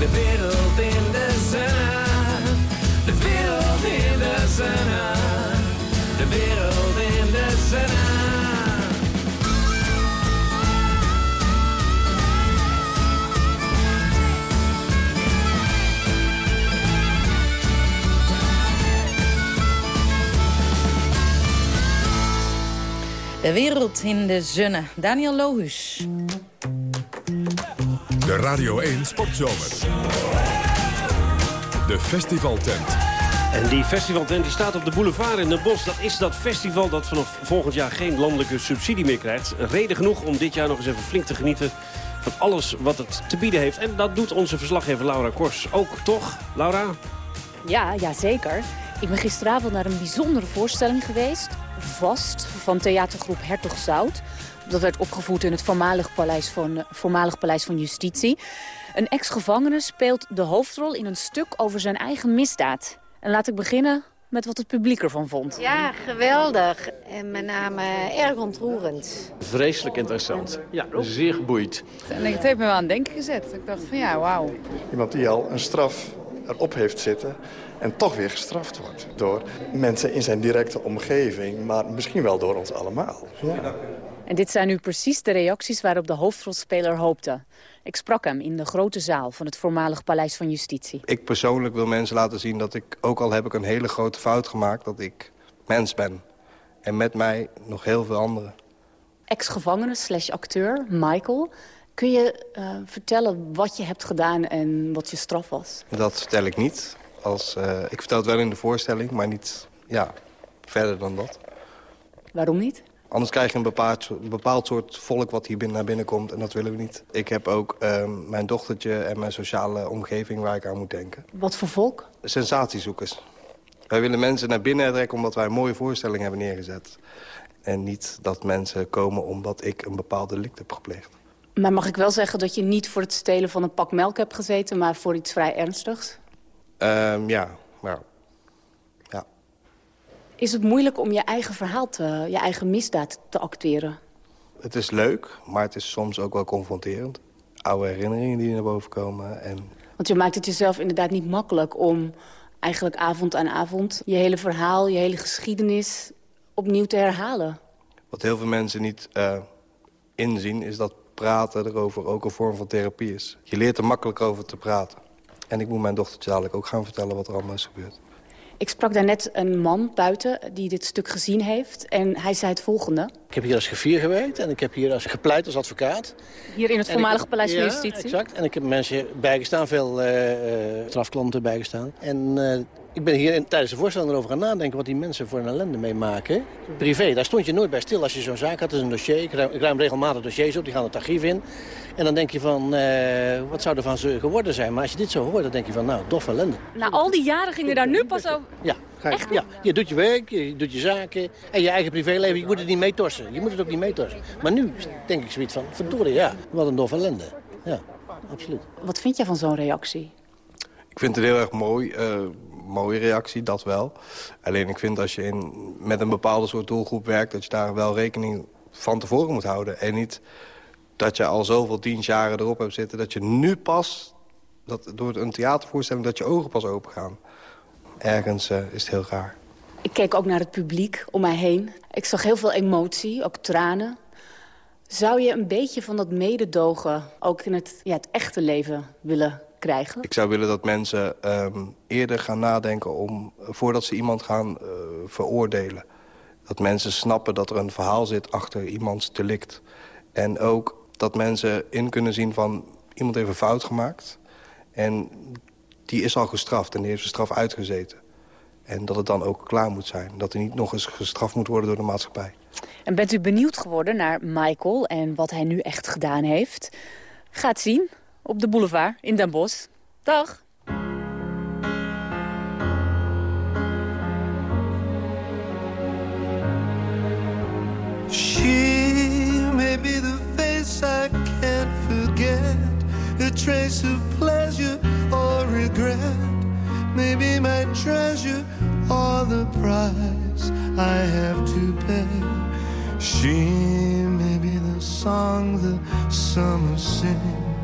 De wereld in de zon, de wereld in de zon, de wereld in de zon. De wereld in de zonne. Daniel Lohus. De Radio 1 Sportzomer. De festivaltent. En die festivaltent die staat op de boulevard in Den Bosch. Dat is dat festival dat vanaf volgend jaar geen landelijke subsidie meer krijgt. Reden genoeg om dit jaar nog eens even flink te genieten van alles wat het te bieden heeft. En dat doet onze verslaggever Laura Kors ook, toch? Laura? Ja, ja, zeker. Ik ben gisteravond naar een bijzondere voorstelling geweest. Vast, van theatergroep Hertog Zout. Dat werd opgevoerd in het voormalig paleis van, eh, voormalig paleis van Justitie. Een ex-gevangene speelt de hoofdrol in een stuk over zijn eigen misdaad. En laat ik beginnen met wat het publiek ervan vond. Ja, geweldig. En met name erg ontroerend. Vreselijk interessant. Ja, zeer geboeid. En het heeft me wel aan het denken gezet. Ik dacht van ja, wauw. Iemand die al een straf erop heeft zitten en toch weer gestraft wordt. Door mensen in zijn directe omgeving, maar misschien wel door ons allemaal. Ja. En dit zijn nu precies de reacties waarop de hoofdrolspeler hoopte. Ik sprak hem in de grote zaal van het voormalig Paleis van Justitie. Ik persoonlijk wil mensen laten zien dat ik, ook al heb ik een hele grote fout gemaakt... dat ik mens ben. En met mij nog heel veel anderen. Ex-gevangene slash acteur, Michael. Kun je uh, vertellen wat je hebt gedaan en wat je straf was? Dat vertel ik niet. Als, uh, ik vertel het wel in de voorstelling, maar niet ja, verder dan dat. Waarom niet? Anders krijg je een bepaald, een bepaald soort volk wat hier binnen naar binnen komt. En dat willen we niet. Ik heb ook uh, mijn dochtertje en mijn sociale omgeving waar ik aan moet denken. Wat voor volk? Sensatiezoekers. Wij willen mensen naar binnen trekken omdat wij een mooie voorstelling hebben neergezet. En niet dat mensen komen omdat ik een bepaald delict heb gepleegd. Maar mag ik wel zeggen dat je niet voor het stelen van een pak melk hebt gezeten... maar voor iets vrij ernstigs? Um, ja, maar... Is het moeilijk om je eigen verhaal, te, je eigen misdaad te acteren? Het is leuk, maar het is soms ook wel confronterend. Oude herinneringen die naar boven komen. En... Want je maakt het jezelf inderdaad niet makkelijk om eigenlijk avond aan avond... je hele verhaal, je hele geschiedenis opnieuw te herhalen. Wat heel veel mensen niet uh, inzien is dat praten erover ook een vorm van therapie is. Je leert er makkelijk over te praten. En ik moet mijn dochtertje dadelijk ook gaan vertellen wat er allemaal is gebeurd. Ik sprak daarnet een man buiten die dit stuk gezien heeft. En hij zei het volgende. Ik heb hier als gevier gewerkt en ik heb hier als gepleit als advocaat. Hier in het voormalige paleis van ja, Justitie? exact. En ik heb mensen bijgestaan, veel uh, strafklanten bijgestaan. En uh, ik ben hier in, tijdens de voorstelling erover gaan nadenken... wat die mensen voor een ellende meemaken. Privé, daar stond je nooit bij stil als je zo'n zaak had. Dat is een dossier. Ik ruim, ik ruim regelmatig dossiers op, die gaan het archief in. En dan denk je van, uh, wat zou er van ze geworden zijn? Maar als je dit zo hoort, dan denk je van, nou, dof ellende. Na al die jaren ging je daar nu pas over... Ja, ga je, ja, je doet je werk, je doet je zaken en je eigen privéleven. Je moet het niet meetorsen. Je moet het ook niet meetorsen. Maar nu denk ik zoiets van, verdorie, ja, wat een dof ellende. Ja, absoluut. Wat vind jij van zo'n reactie? Ik vind het heel erg mooi. Uh, mooie reactie, dat wel. Alleen ik vind als je in, met een bepaalde soort doelgroep werkt... dat je daar wel rekening van tevoren moet houden. En niet dat je al zoveel dienstjaren erop hebt zitten... dat je nu pas, dat, door een theatervoorstelling, dat je ogen pas open gaan. Ergens uh, is het heel raar. Ik keek ook naar het publiek om mij heen. Ik zag heel veel emotie, ook tranen. Zou je een beetje van dat mededogen ook in het, ja, het echte leven willen krijgen? Ik zou willen dat mensen um, eerder gaan nadenken om, voordat ze iemand gaan uh, veroordelen. Dat mensen snappen dat er een verhaal zit achter iemands delict. En ook dat mensen in kunnen zien van iemand heeft een fout gemaakt. En die is al gestraft en die heeft zijn straf uitgezeten. En dat het dan ook klaar moet zijn. Dat hij niet nog eens gestraft moet worden door de maatschappij. En bent u benieuwd geworden naar Michael en wat hij nu echt gedaan heeft? Ga het zien op de boulevard in Den Bosch. Dag! She may be the face I can't forget A trace of pleasure or regret Maybe my treasure or the price I have to pay She may be the song the summer sings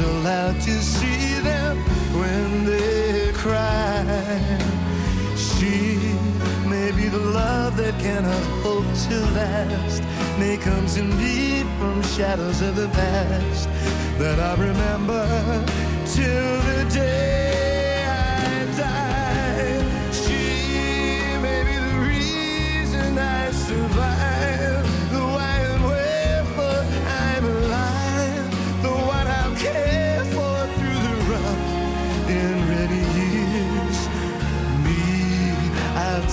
Allowed to see them when they cry. She may be the love that cannot hope to last. May comes in me from shadows of the past that I remember till the day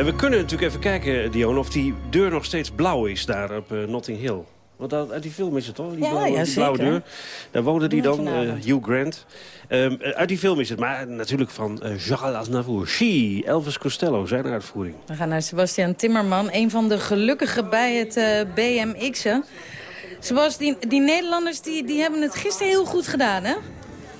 En we kunnen natuurlijk even kijken, Dion, of die deur nog steeds blauw is daar op eh, Notting Hill. Want dat, uit die film is het toch? Die, Ja, blauwe, ja, die blauwe deur. Daar woonde die dan, eh. Hugh Grant. Ehm, eh, uit die film is het, maar natuurlijk van uh, Charles Aznavour. She, Elvis Costello, zijn uitvoering. We gaan naar Sebastian Timmerman, een van de gelukkigen bij het BMX'en. Sebastian, die, die Nederlanders die, die hebben het gisteren heel goed gedaan, hè?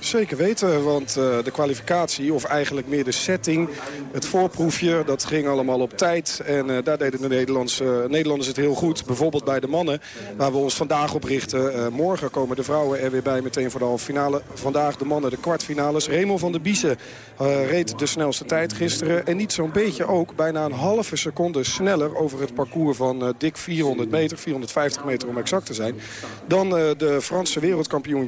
Zeker weten, want eh, de kwalificatie, of eigenlijk meer de setting... het voorproefje, dat ging allemaal op tijd. En eh, daar deden de Nederlandse, Nederlanders het heel goed. Bijvoorbeeld bij de mannen, waar we ons vandaag op richten. Eh, morgen komen de vrouwen er weer bij, meteen voor de halve finale. Vandaag de mannen, de kwartfinales. Raymond van der Biezen eh, reed de snelste tijd gisteren. En niet zo'n beetje ook, bijna een halve seconde sneller... over het parcours van eh, dik 400 meter, 450 meter om exact te zijn... dan eh, de Franse wereldkampioen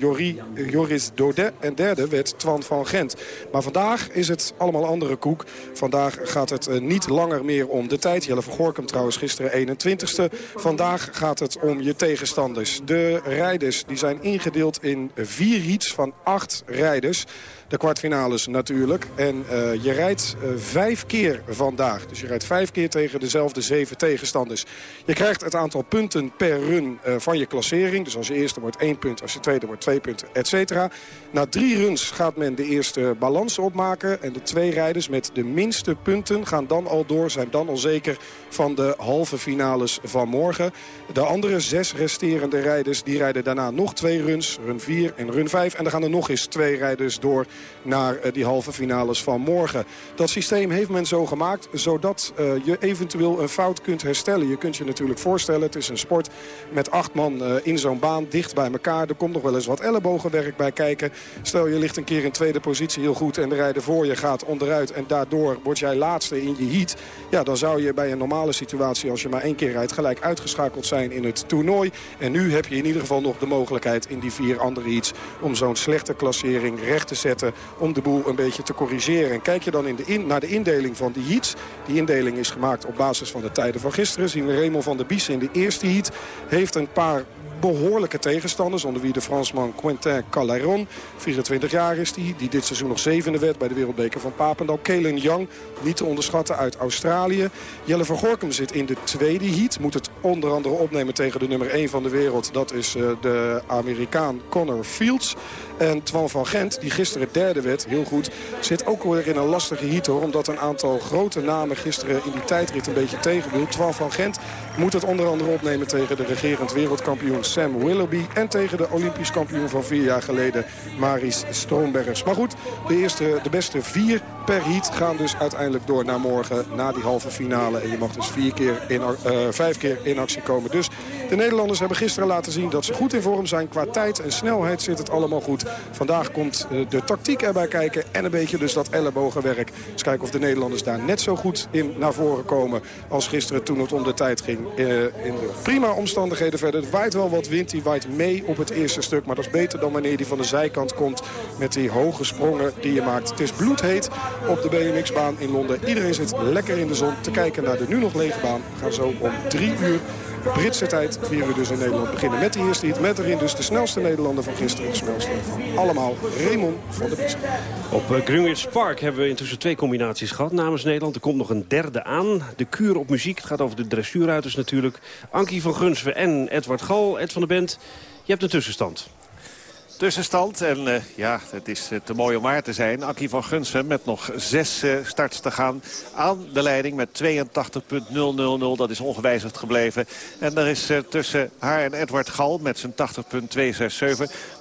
Joris, Daudet. En derde werd Twan van Gent. Maar vandaag is het allemaal andere koek. Vandaag gaat het eh, niet langer meer om de tijd. Jelle van Gorkum trouwens gisteren 21ste. Vandaag gaat het om je tegenstanders. De rijders die zijn ingedeeld in vier heats van acht rijders. De kwartfinales natuurlijk. En eh, je rijdt eh, vijf keer vandaag. Dus je rijdt vijf keer tegen dezelfde zeven tegenstanders. Je krijgt het aantal punten per run eh, van je klassering. Dus als je eerste wordt één punt, als je tweede wordt twee punten, et cetera. Na drie runs gaat men de eerste balans opmaken. En de twee rijders met de minste punten gaan dan al door, zijn dan al zeker van de halve finales van morgen. De andere zes resterende rijders die rijden daarna nog twee runs. Run 4 en run 5. En dan gaan er nog eens twee rijders door naar eh, die halve finales van morgen. Dat systeem heeft men zo gemaakt zodat eh, je eventueel een fout kunt herstellen. Je kunt je natuurlijk voorstellen, het is een sport met acht man eh, in zo'n baan dicht bij elkaar. Er komt nog wel eens wat ellebogenwerk bij kijken. Stel je ligt een keer in tweede positie heel goed en de rijder voor je gaat onderuit. En daardoor word jij laatste in je heat. Ja, dan zou je bij een normale situatie als je maar één keer rijdt gelijk uitgeschakeld zijn in het toernooi. En nu heb je in ieder geval nog de mogelijkheid in die vier andere heats om zo'n slechte klassering recht te zetten om de boel een beetje te corrigeren. En kijk je dan in de naar de indeling van die heats. Die indeling is gemaakt op basis van de tijden van gisteren. Zien we Raymond van der Bies in de eerste heat. Heeft een paar behoorlijke tegenstanders. Onder wie de Fransman Quentin Caleron. 24 jaar is die. Die dit seizoen nog zevende werd bij de Wereldbeker van Papendal. Kalen Young, niet te onderschatten uit Australië. Jelle van Gorkum zit in de tweede heat. Moet het onder andere opnemen tegen de nummer 1 van de wereld. Dat is uh, de Amerikaan Connor Fields. En Twan van Gent, die gisteren derde werd, heel goed, zit ook weer in een lastige heat hoor. Omdat een aantal grote namen gisteren in die tijdrit een beetje tegenwiel. Twan van Gent moet het onder andere opnemen tegen de regerend wereldkampioen Sam Willoughby. En tegen de olympisch kampioen van vier jaar geleden, Maris Stroombergs. Maar goed, de, eerste, de beste vier per heat gaan dus uiteindelijk door naar morgen, na die halve finale. En je mag dus vier keer in, uh, vijf keer in actie komen. Dus de Nederlanders hebben gisteren laten zien dat ze goed in vorm zijn. Qua tijd en snelheid zit het allemaal goed. Vandaag komt de tactiek erbij kijken en een beetje dus dat ellebogenwerk. Dus kijken of de Nederlanders daar net zo goed in naar voren komen als gisteren toen het om de tijd ging. Uh, in prima omstandigheden verder. Het waait wel wat wind, die waait mee op het eerste stuk. Maar dat is beter dan wanneer die van de zijkant komt met die hoge sprongen die je maakt. Het is bloedheet op de BMX-baan in Londen. Iedereen zit lekker in de zon te kijken naar de nu nog lege baan. We gaan zo om drie uur Britse tijd vieren we dus in Nederland beginnen met de eerste hit. Met erin dus de snelste Nederlander van gisteren. De snelste van allemaal, Raymond van der Bies. Op uh, Greenwich Park hebben we intussen twee combinaties gehad namens Nederland. Er komt nog een derde aan. De kuur op muziek. Het gaat over de dressuurruiters natuurlijk. Ankie van Gunsven en Edward Gal. Ed van der Bent, je hebt een tussenstand tussenstand. En uh, ja, het is uh, te mooi om waar te zijn. Akkie van Gunsen met nog zes uh, starts te gaan aan de leiding met 82.000. Dat is ongewijzigd gebleven. En er is tussen haar en Edward Gal met zijn 80.267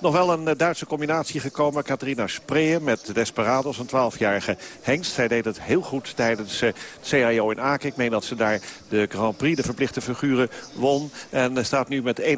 nog wel een Duitse combinatie gekomen. Katrina Spreeën met Desperados, een 12-jarige hengst. Zij deed het heel goed tijdens het CAO in Aken. Ik meen dat ze daar de Grand Prix, de verplichte figuren, won. En staat nu met 81.375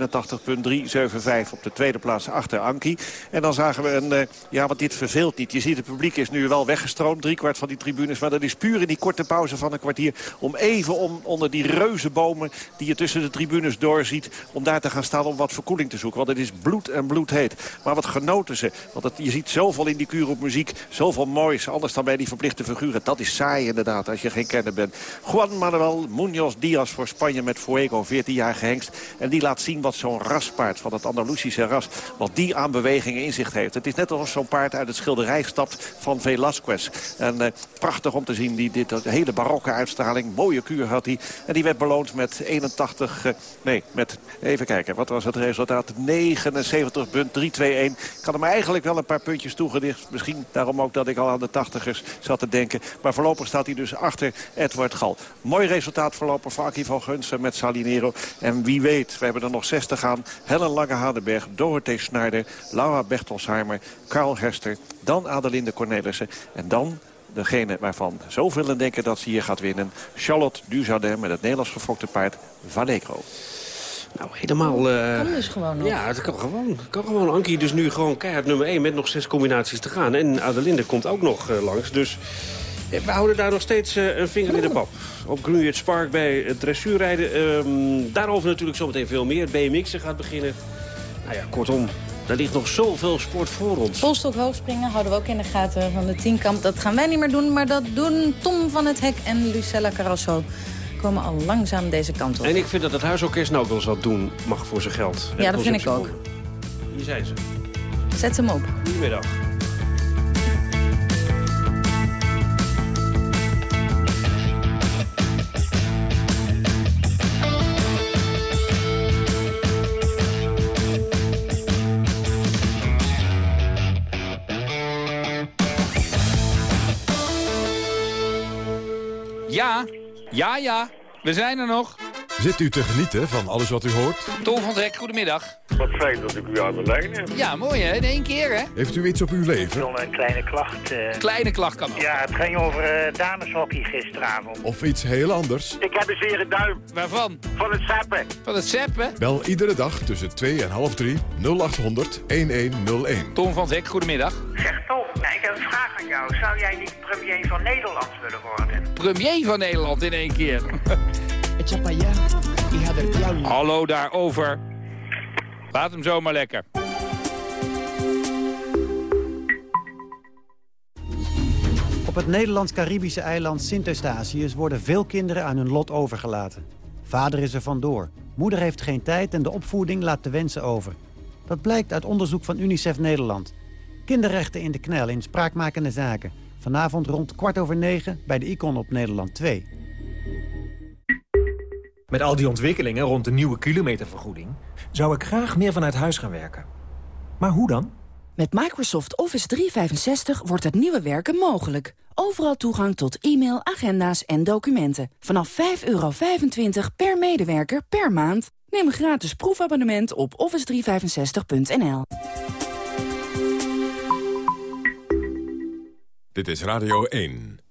op de tweede plaats achter Ankie. En dan zagen we een... Uh, ja, want dit verveelt niet. Je ziet het publiek is nu wel weggestroomd. Driekwart van die tribunes. Maar dat is puur in die korte pauze van een kwartier. Om even om, onder die reuzenbomen die je tussen de tribunes doorziet. Om daar te gaan staan om wat verkoeling te zoeken. Want het is bloed en bloed heet. Maar wat genoten ze. Want het, je ziet zoveel in die kuur op muziek. Zoveel moois. Anders dan bij die verplichte figuren. Dat is saai inderdaad als je geen kenner bent. Juan Manuel Munoz Diaz voor Spanje met Fuego. 14 jaar gehengst. En die laat zien wat zo'n raspaard van het Andalusische ras. Wat die aan bewegingen in zich heeft. Het is net alsof zo'n paard uit het schilderij stapt van Velasquez. En uh, prachtig om te zien, die, dit hele barokke uitstraling. Mooie kuur had hij. En die werd beloond met 81, uh, nee, met, even kijken, wat was het resultaat? 79,321. Ik had hem eigenlijk wel een paar puntjes toegedicht. Misschien daarom ook dat ik al aan de 80ers zat te denken. Maar voorlopig staat hij dus achter Edward Gal. Mooi resultaat voorlopig voor van Gunsen met Salinero. En wie weet, we hebben er nog 60 aan. Helen Lange-Hadenberg, Dorothee Schneider, Laura Bertelsheimer, Karl Hester, dan Adelinde Cornelissen en dan degene waarvan zoveel denken dat ze hier gaat winnen... Charlotte Dujardin met het Nederlands gefokte paard Vallecro. Nou, helemaal... Uh... Kan dus gewoon nog. Ja, het kan gewoon. Het kan gewoon. Ankie dus nu gewoon keihard nummer 1 met nog zes combinaties te gaan. En Adelinde komt ook nog uh, langs. Dus we houden daar nog steeds uh, een vinger in de pap. Op Greenwich Park bij het dressuurrijden. Um, daarover natuurlijk zometeen veel meer. BMX gaat beginnen. Nou ja, kortom, er ligt nog zoveel sport voor ons. Polstok hoogspringen houden we ook in de gaten van de tienkamp. Dat gaan wij niet meer doen, maar dat doen Tom van het Hek en Lucella Carrasso. Komen al langzaam deze kant op. En ik vind dat het huisorkest nou ook wel eens wat doen mag voor zijn geld. Ja, dat vind ik ook. Hier zijn ze. Zet hem op. Goedemiddag. Ja, ja. We zijn er nog. Zit u te genieten van alles wat u hoort? Tom van Hek, goedemiddag. Wat fijn dat ik u aan de lijn heb. Ja, mooi hè, in één keer hè. Heeft u iets op uw leven? Nog een kleine klacht. Uh... Kleine klacht kan Ja, het ging over uh, dameshockey gisteravond. Of iets heel anders? Ik heb een zere duim. Waarvan? Van het zappen. Van het zappen? Bel iedere dag tussen 2 en half 3 0800 1101. Tom van Hek, goedemiddag. Zeg Tom, nou, ik heb een vraag aan jou. Zou jij niet premier van Nederland willen worden? Premier van Nederland in één keer. <laughs> Hallo daarover. Laat hem zomaar lekker. Op het Nederlands-Caribische eiland Sint-Eustatius worden veel kinderen aan hun lot overgelaten. Vader is er vandoor, moeder heeft geen tijd en de opvoeding laat de wensen over. Dat blijkt uit onderzoek van UNICEF Nederland. Kinderrechten in de knel in spraakmakende zaken. Vanavond rond kwart over negen bij de Icon op Nederland 2. Met al die ontwikkelingen rond de nieuwe kilometervergoeding... zou ik graag meer vanuit huis gaan werken. Maar hoe dan? Met Microsoft Office 365 wordt het nieuwe werken mogelijk. Overal toegang tot e-mail, agenda's en documenten. Vanaf 5,25 per medewerker per maand. Neem een gratis proefabonnement op office365.nl. Dit is Radio 1.